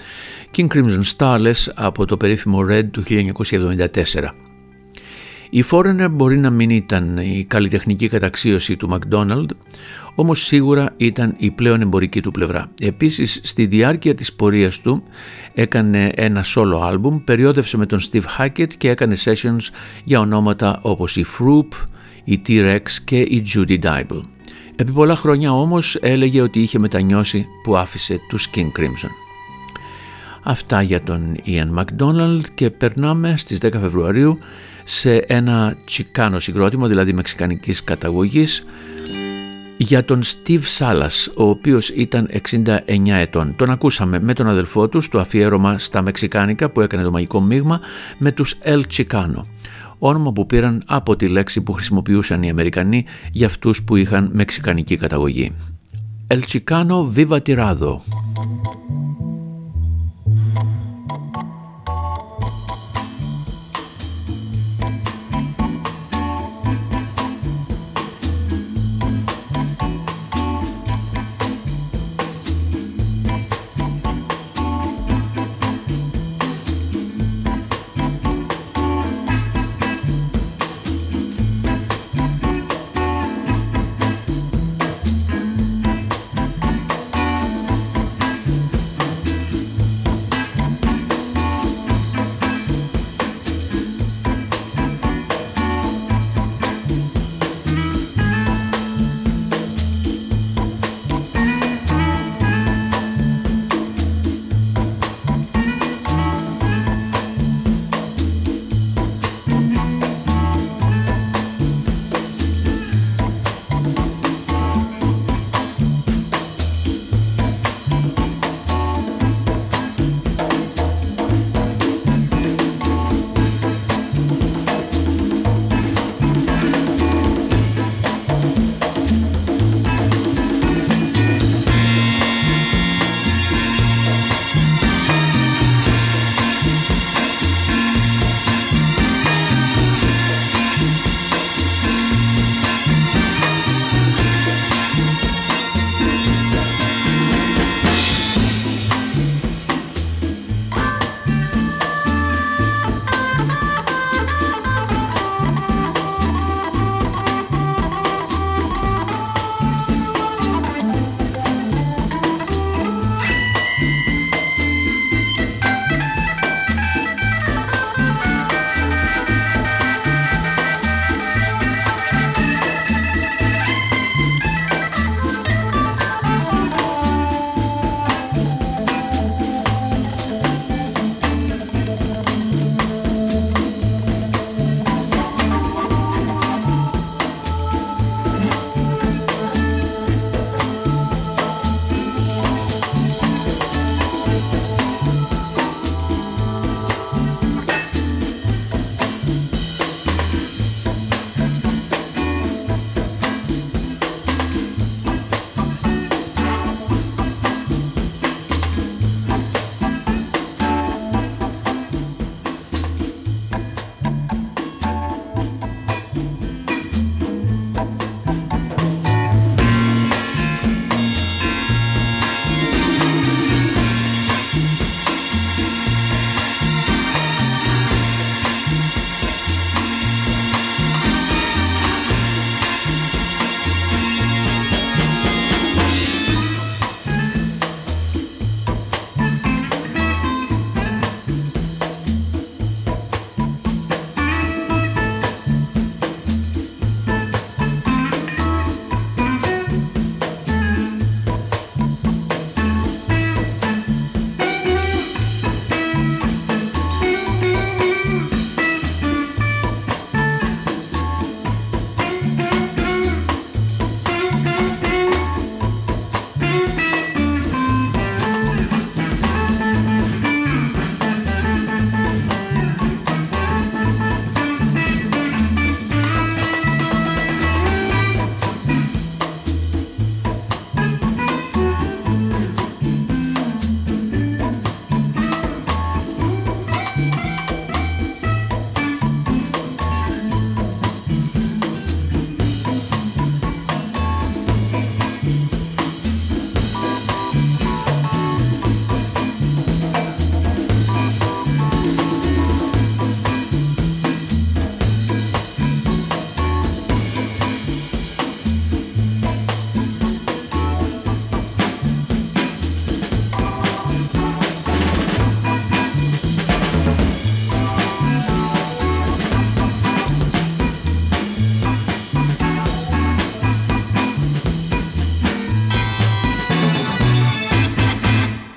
F: King Crimson Starless από το περίφημο Red του 1974.
C: Η Foreigner μπορεί να μην ήταν η καλλιτεχνική καταξίωση του McDonald, όμως σίγουρα ήταν η πλέον εμπορική του πλευρά. Επίσης, στη διάρκεια της πορείας του έκανε ένα solo album, περιόδευσε με τον Steve Hackett και έκανε sessions για ονόματα όπως η Froop, η T-Rex και η Judy Dybel. Επί πολλά χρόνια όμως έλεγε ότι είχε μετανιώσει που άφησε τους King Crimson. Αυτά για τον Ian McDonald και περνάμε στις 10 Φεβρουαρίου σε ένα τσικάνο συγκρότημα, δηλαδή μεξικανικής καταγωγής, για τον Steve Salas, ο οποίος ήταν 69 ετών. Τον ακούσαμε με τον αδελφό του στο αφιέρωμα στα Μεξικάνικα που έκανε το μαγικό μείγμα με τους El Chicano, όνομα που πήραν από τη λέξη που χρησιμοποιούσαν οι Αμερικανοί για αυτούς που είχαν μεξικανική καταγωγή. El Chicano Viva Tirado.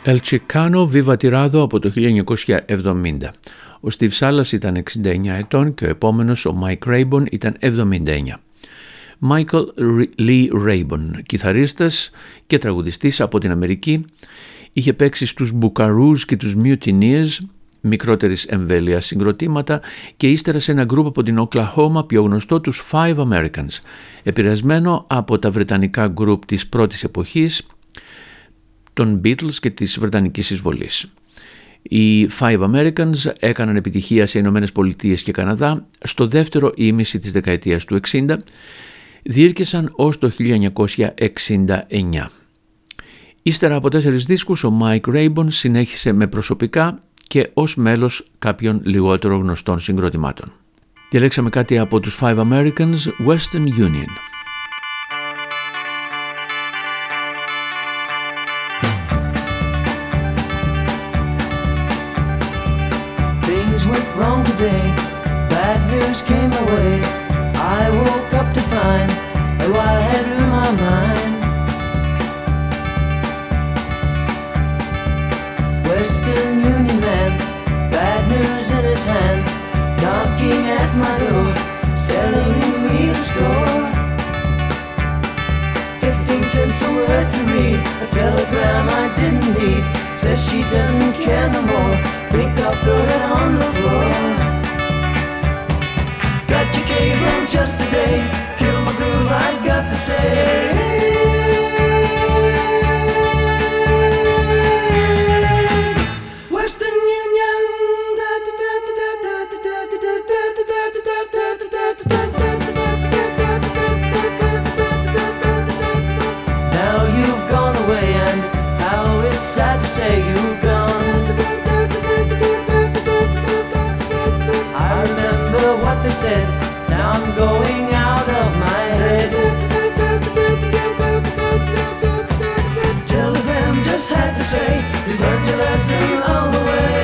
C: El Chicano Viva Tirado από το 1970. Ο Steve Salas ήταν 69 ετών και ο επόμενος, ο Mike Raybon, ήταν 79. Michael Lee Raybon, κιθαρίστας και τραγουδιστής από την Αμερική, είχε παίξει στους Μπουκαρούς και τους Mutineers, μικρότερης εμβέλειας συγκροτήματα και ύστερα σε ένα γκρουπ από την Οκλαχώμα πιο γνωστό τους Five Americans, επηρεασμένο από τα βρετανικά γκρουπ της πρώτης εποχής, των Beatles και της Βρετανικής εισβολής. Οι Five Americans έκαναν επιτυχία σε Ηνωμένες Πολιτείες και Καναδά στο δεύτερο ήμιση της δεκαετίας του 60, διήρκεσαν ως το 1969. Ύστερα από τέσσερις δίσκους, ο Mike Raybon συνέχισε με προσωπικά και ως μέλος κάποιων λιγότερο γνωστών συγκροτημάτων. Διαλέξαμε κάτι από τους Five Americans Western Union.
E: Says she doesn't care no more. Think I'll throw it on the floor. Got your cable just today. Kill my groove, I've got to say. Remember said. Now I'm going out of my head. Telegram just had to say, you've learned your lesson all the way.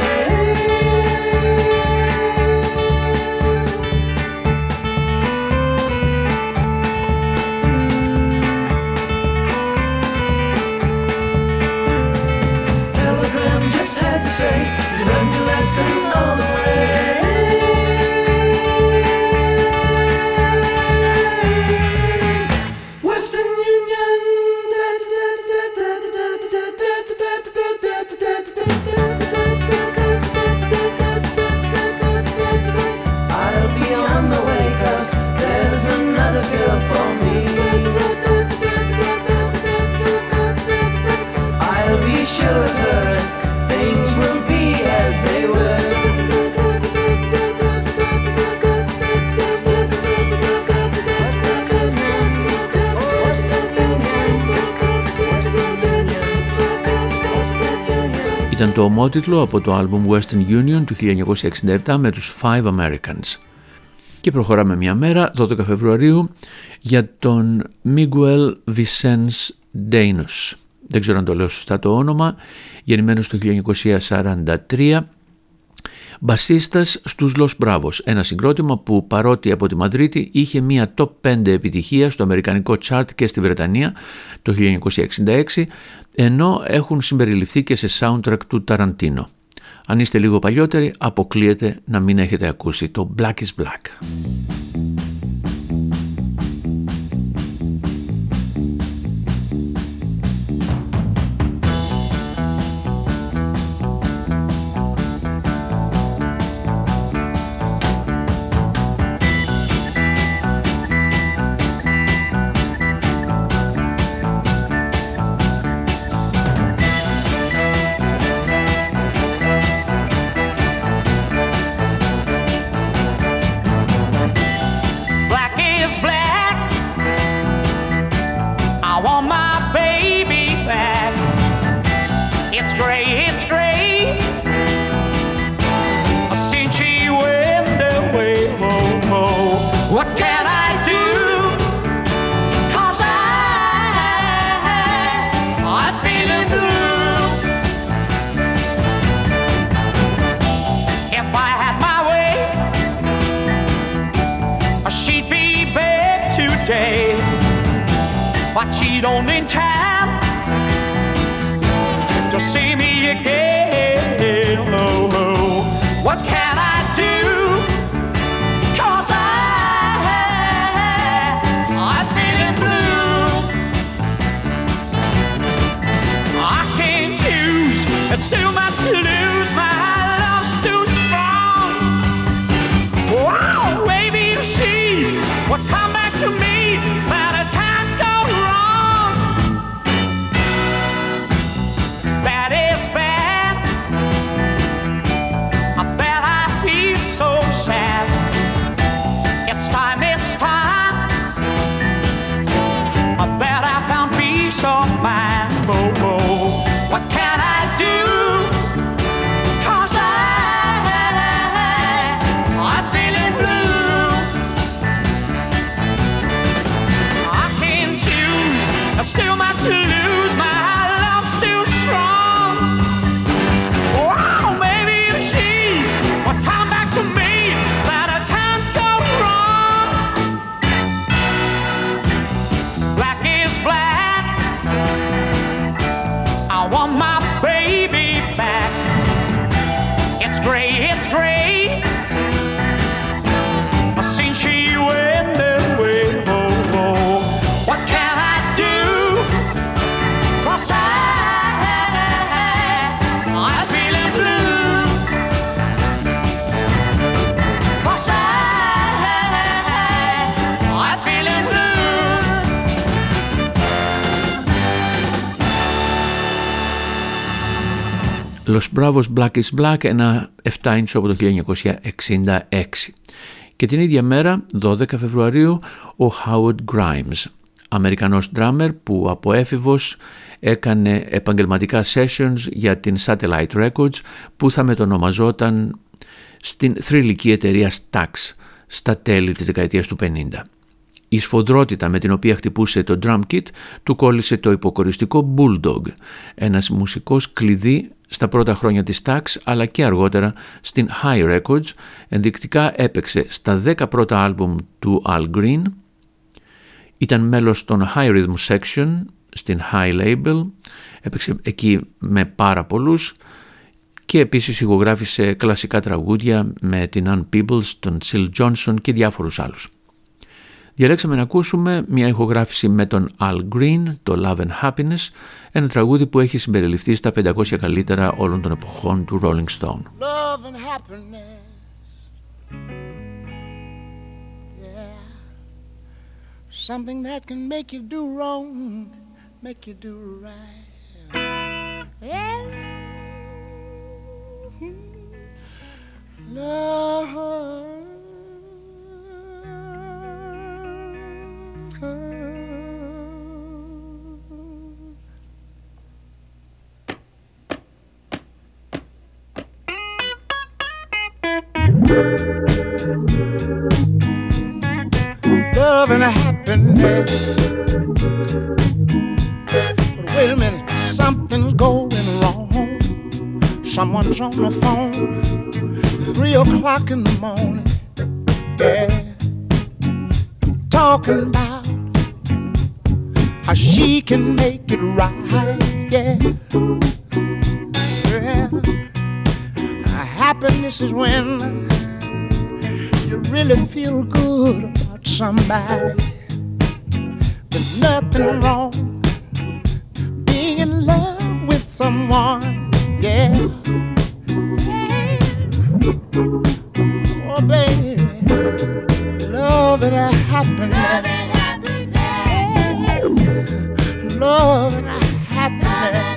E: Telegram just had to say, you learned your lesson all the way.
C: Το ομότιτλο από το άλμπουμ Western Union του 1967 με τους Five Americans. Και προχωράμε μια μέρα, 12 Φεβρουαρίου, για τον Miguel Vicens Deinos. Δεν ξέρω αν το λέω σωστά το όνομα. Γεννημένος το 1943, μπασίστας στους Los Bravos, ένα συγκρότημα που παρότι από τη Μαδρίτη είχε μία top 5 επιτυχία στο αμερικανικό chart και στη Βρετανία το 1966, ενώ έχουν συμπεριληφθεί και σε soundtrack του Ταραντίνο. Αν είστε λίγο παλιότεροι, αποκλείεται να μην έχετε ακούσει το Black is Black.
D: Black
C: Los Bravos Black is Black, ένα 7 inch από το 1966. Και την ίδια μέρα, 12 Φεβρουαρίου, ο Howard Grimes, Αμερικανός drummer που από έφηβος έκανε επαγγελματικά sessions για την Satellite Records που θα μετονομαζόταν στην θρηλυκή εταιρεία Stax στα τέλη της δεκαετίας του 50. Η σφοδρότητα με την οποία χτυπούσε το drum kit του κόλλησε το υποκοριστικό Bulldog, ένας μουσικός κλειδί στα πρώτα χρόνια της Stax αλλά και αργότερα στην High Records, ενδεικτικά έπαιξε στα 10 πρώτα άλμπουμ του Al Green, ήταν μέλος των High Rhythm Section στην High Label, έπαιξε εκεί με πάρα πολλούς και επίσης ηχογράφησε κλασικά τραγούδια με την Ann Peebles, τον Sil Johnson και διάφορους άλλους. Διαλέξαμε να ακούσουμε μια ηχογράφηση με τον Al Green, το Love and Happiness, ένα τραγούδι που έχει συμπεριληφθεί στα 500 καλύτερα όλων των εποχών του Rolling Stone.
G: love and happiness. Yeah. Something that can make you do wrong, make you do right. Yeah. Love. Love and happiness. But wait a minute, something's going wrong. Someone's on the phone, three o'clock in the morning. Yeah, talking about how she can make it right. Yeah, yeah. Happiness is when you really feel good about somebody. There's nothing wrong being in love with someone. Yeah. Oh, baby, love and happiness. Love and happiness.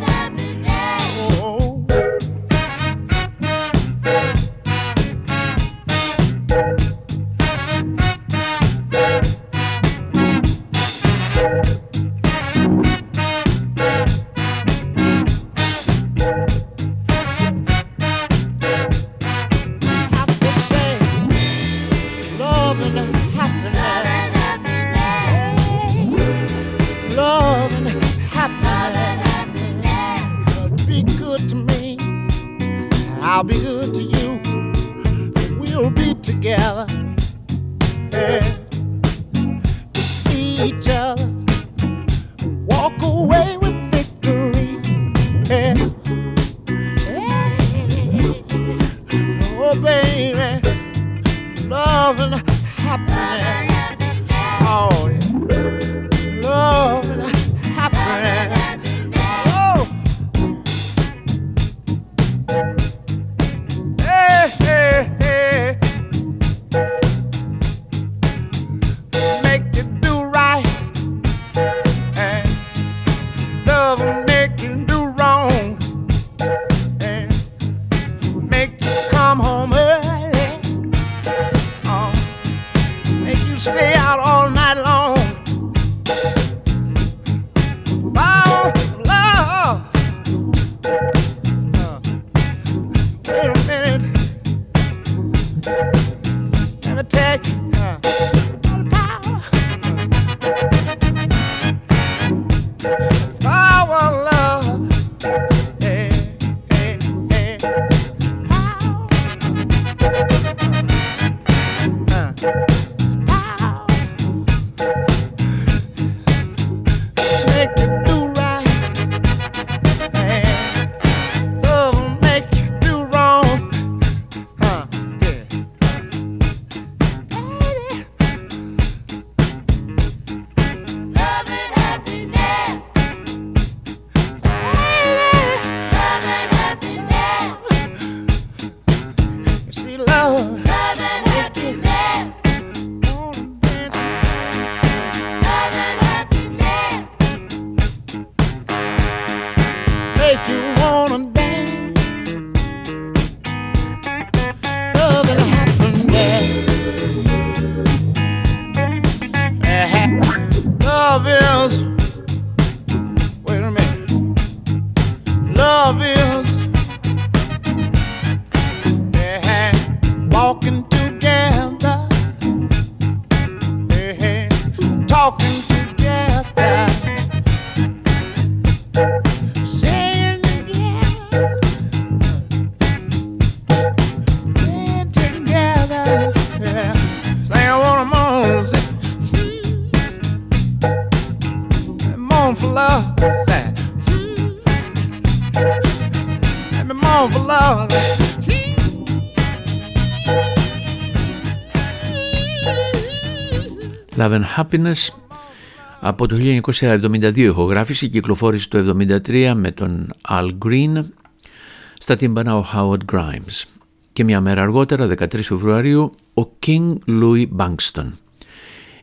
G: Happiness
C: από το 1972 ηχογράφηση κυκλοφόρησε το 1973 με τον Al Green στα τύμπανα ο Howard Grimes και μια μέρα αργότερα 13 Φεβρουαρίου ο King Louis Bankston.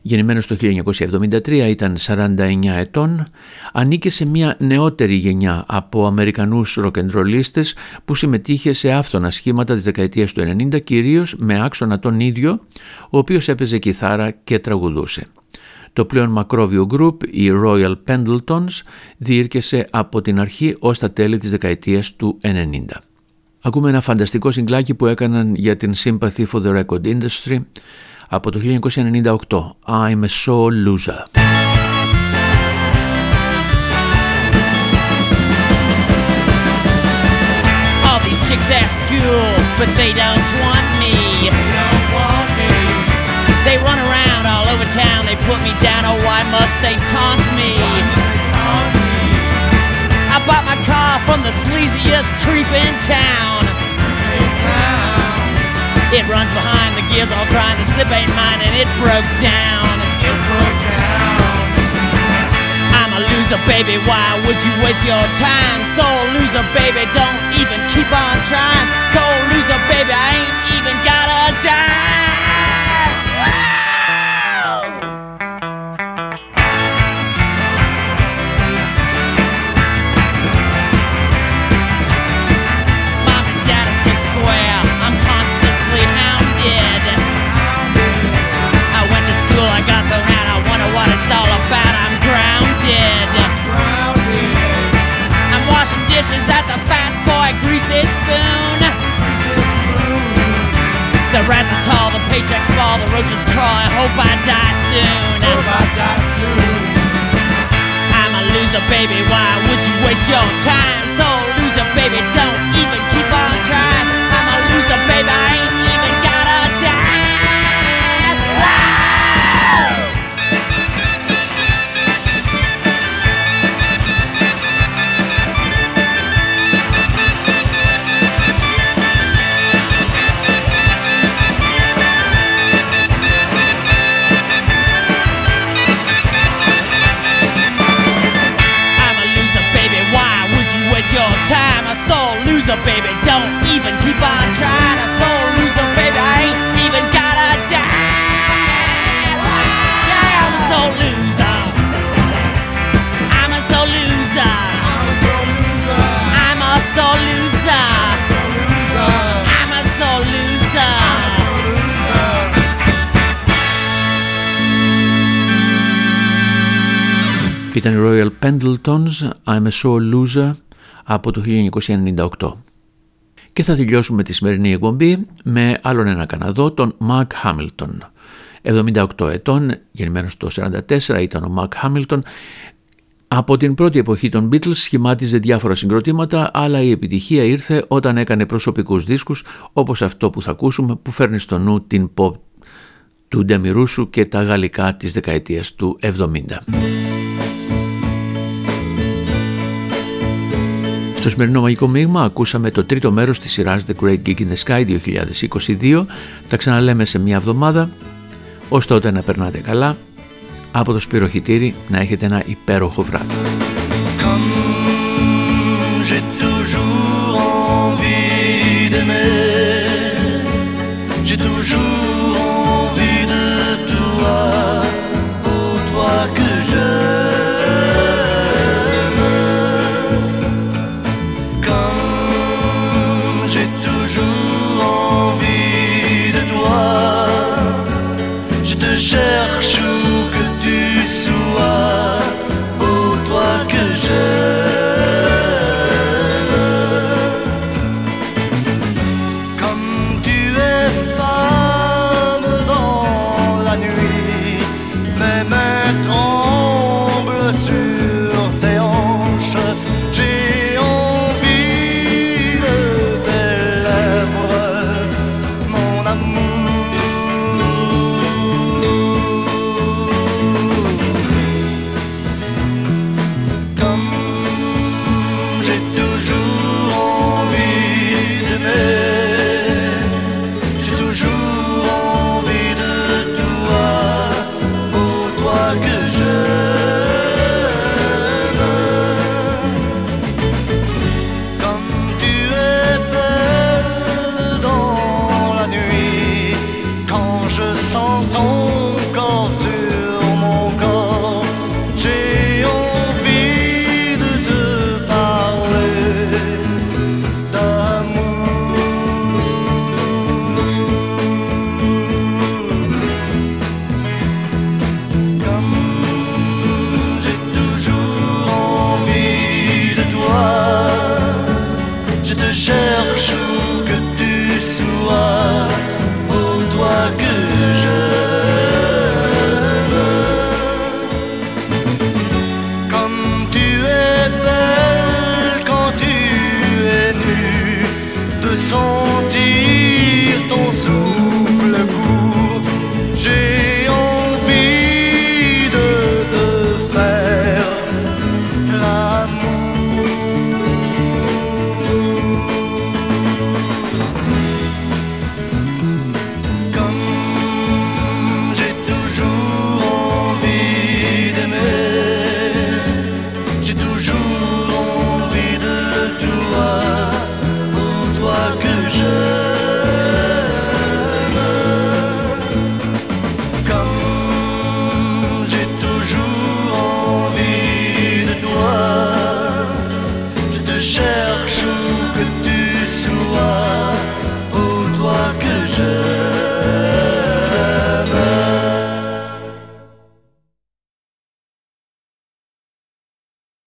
C: Γεννημένος το 1973 ήταν 49 ετών, ανήκε σε μια νεότερη γενιά από Αμερικανούς ροκεντρολίστες που συμμετείχε σε άφθονα σχήματα της δεκαετίας του 90 κυρίως με άξονα τον ίδιο, ο οποίος έπαιζε κιθάρα και τραγουδούσε. Το πλέον μακρόβιο γκρουπ, οι Royal Pendletons, διήρκεσε από την αρχή ως τα τέλη της δεκαετίας του 90. Ακούμε ένα φανταστικό συγκλάκι που έκαναν για την Sympathy for the Record Industry από το 1998, I'm a Soul Loser.
I: All these chicks at school, but they don't want me. They run around all over town, they put me down, oh why must they taunt me? I bought my car from the sleaziest creep in town. It runs behind the gears all grind, the slip ain't mine and it broke down. It broke down. I'm a loser, baby, why would you waste your time? Soul loser, baby, don't even keep on trying. Soul loser, baby, I ain't even got a dishes at the fat boy greasy spoon. The rats are tall, the paycheck's small, the roaches crawl. I hope I die soon. I'm a loser, baby. Why would you waste your time? So loser, baby, don't even keep on trying. I'm a loser, baby. I ain't
J: Ήταν η Royal Pendletons, I'm a Soul Loser από το 1998. Και θα τελειώσουμε τη σημερινή εκπομπή με άλλον ένα Καναδό, τον Mark Hamilton. 78 ετών, γεννημένος το 1944, ήταν ο Mark Hamilton. Από την πρώτη εποχή των Beatles σχημάτιζε διάφορα συγκροτήματα, αλλά η επιτυχία ήρθε όταν έκανε προσωπικούς δίσκους, όπως αυτό που θα ακούσουμε, που φέρνει στο νου την pop του Ντεμιρούσου και τα γαλλικά της δεκαετίας του 70. Στο σημερινό μαγικό μείγμα ακούσαμε το τρίτο μέρος της σειράς The Great Gig in the Sky 2022. Τα ξαναλέμε σε μια εβδομάδα. Ως τότε να περνάτε καλά. Από το Σπύρο Χιτήρι να έχετε ένα υπέροχο βράδυ.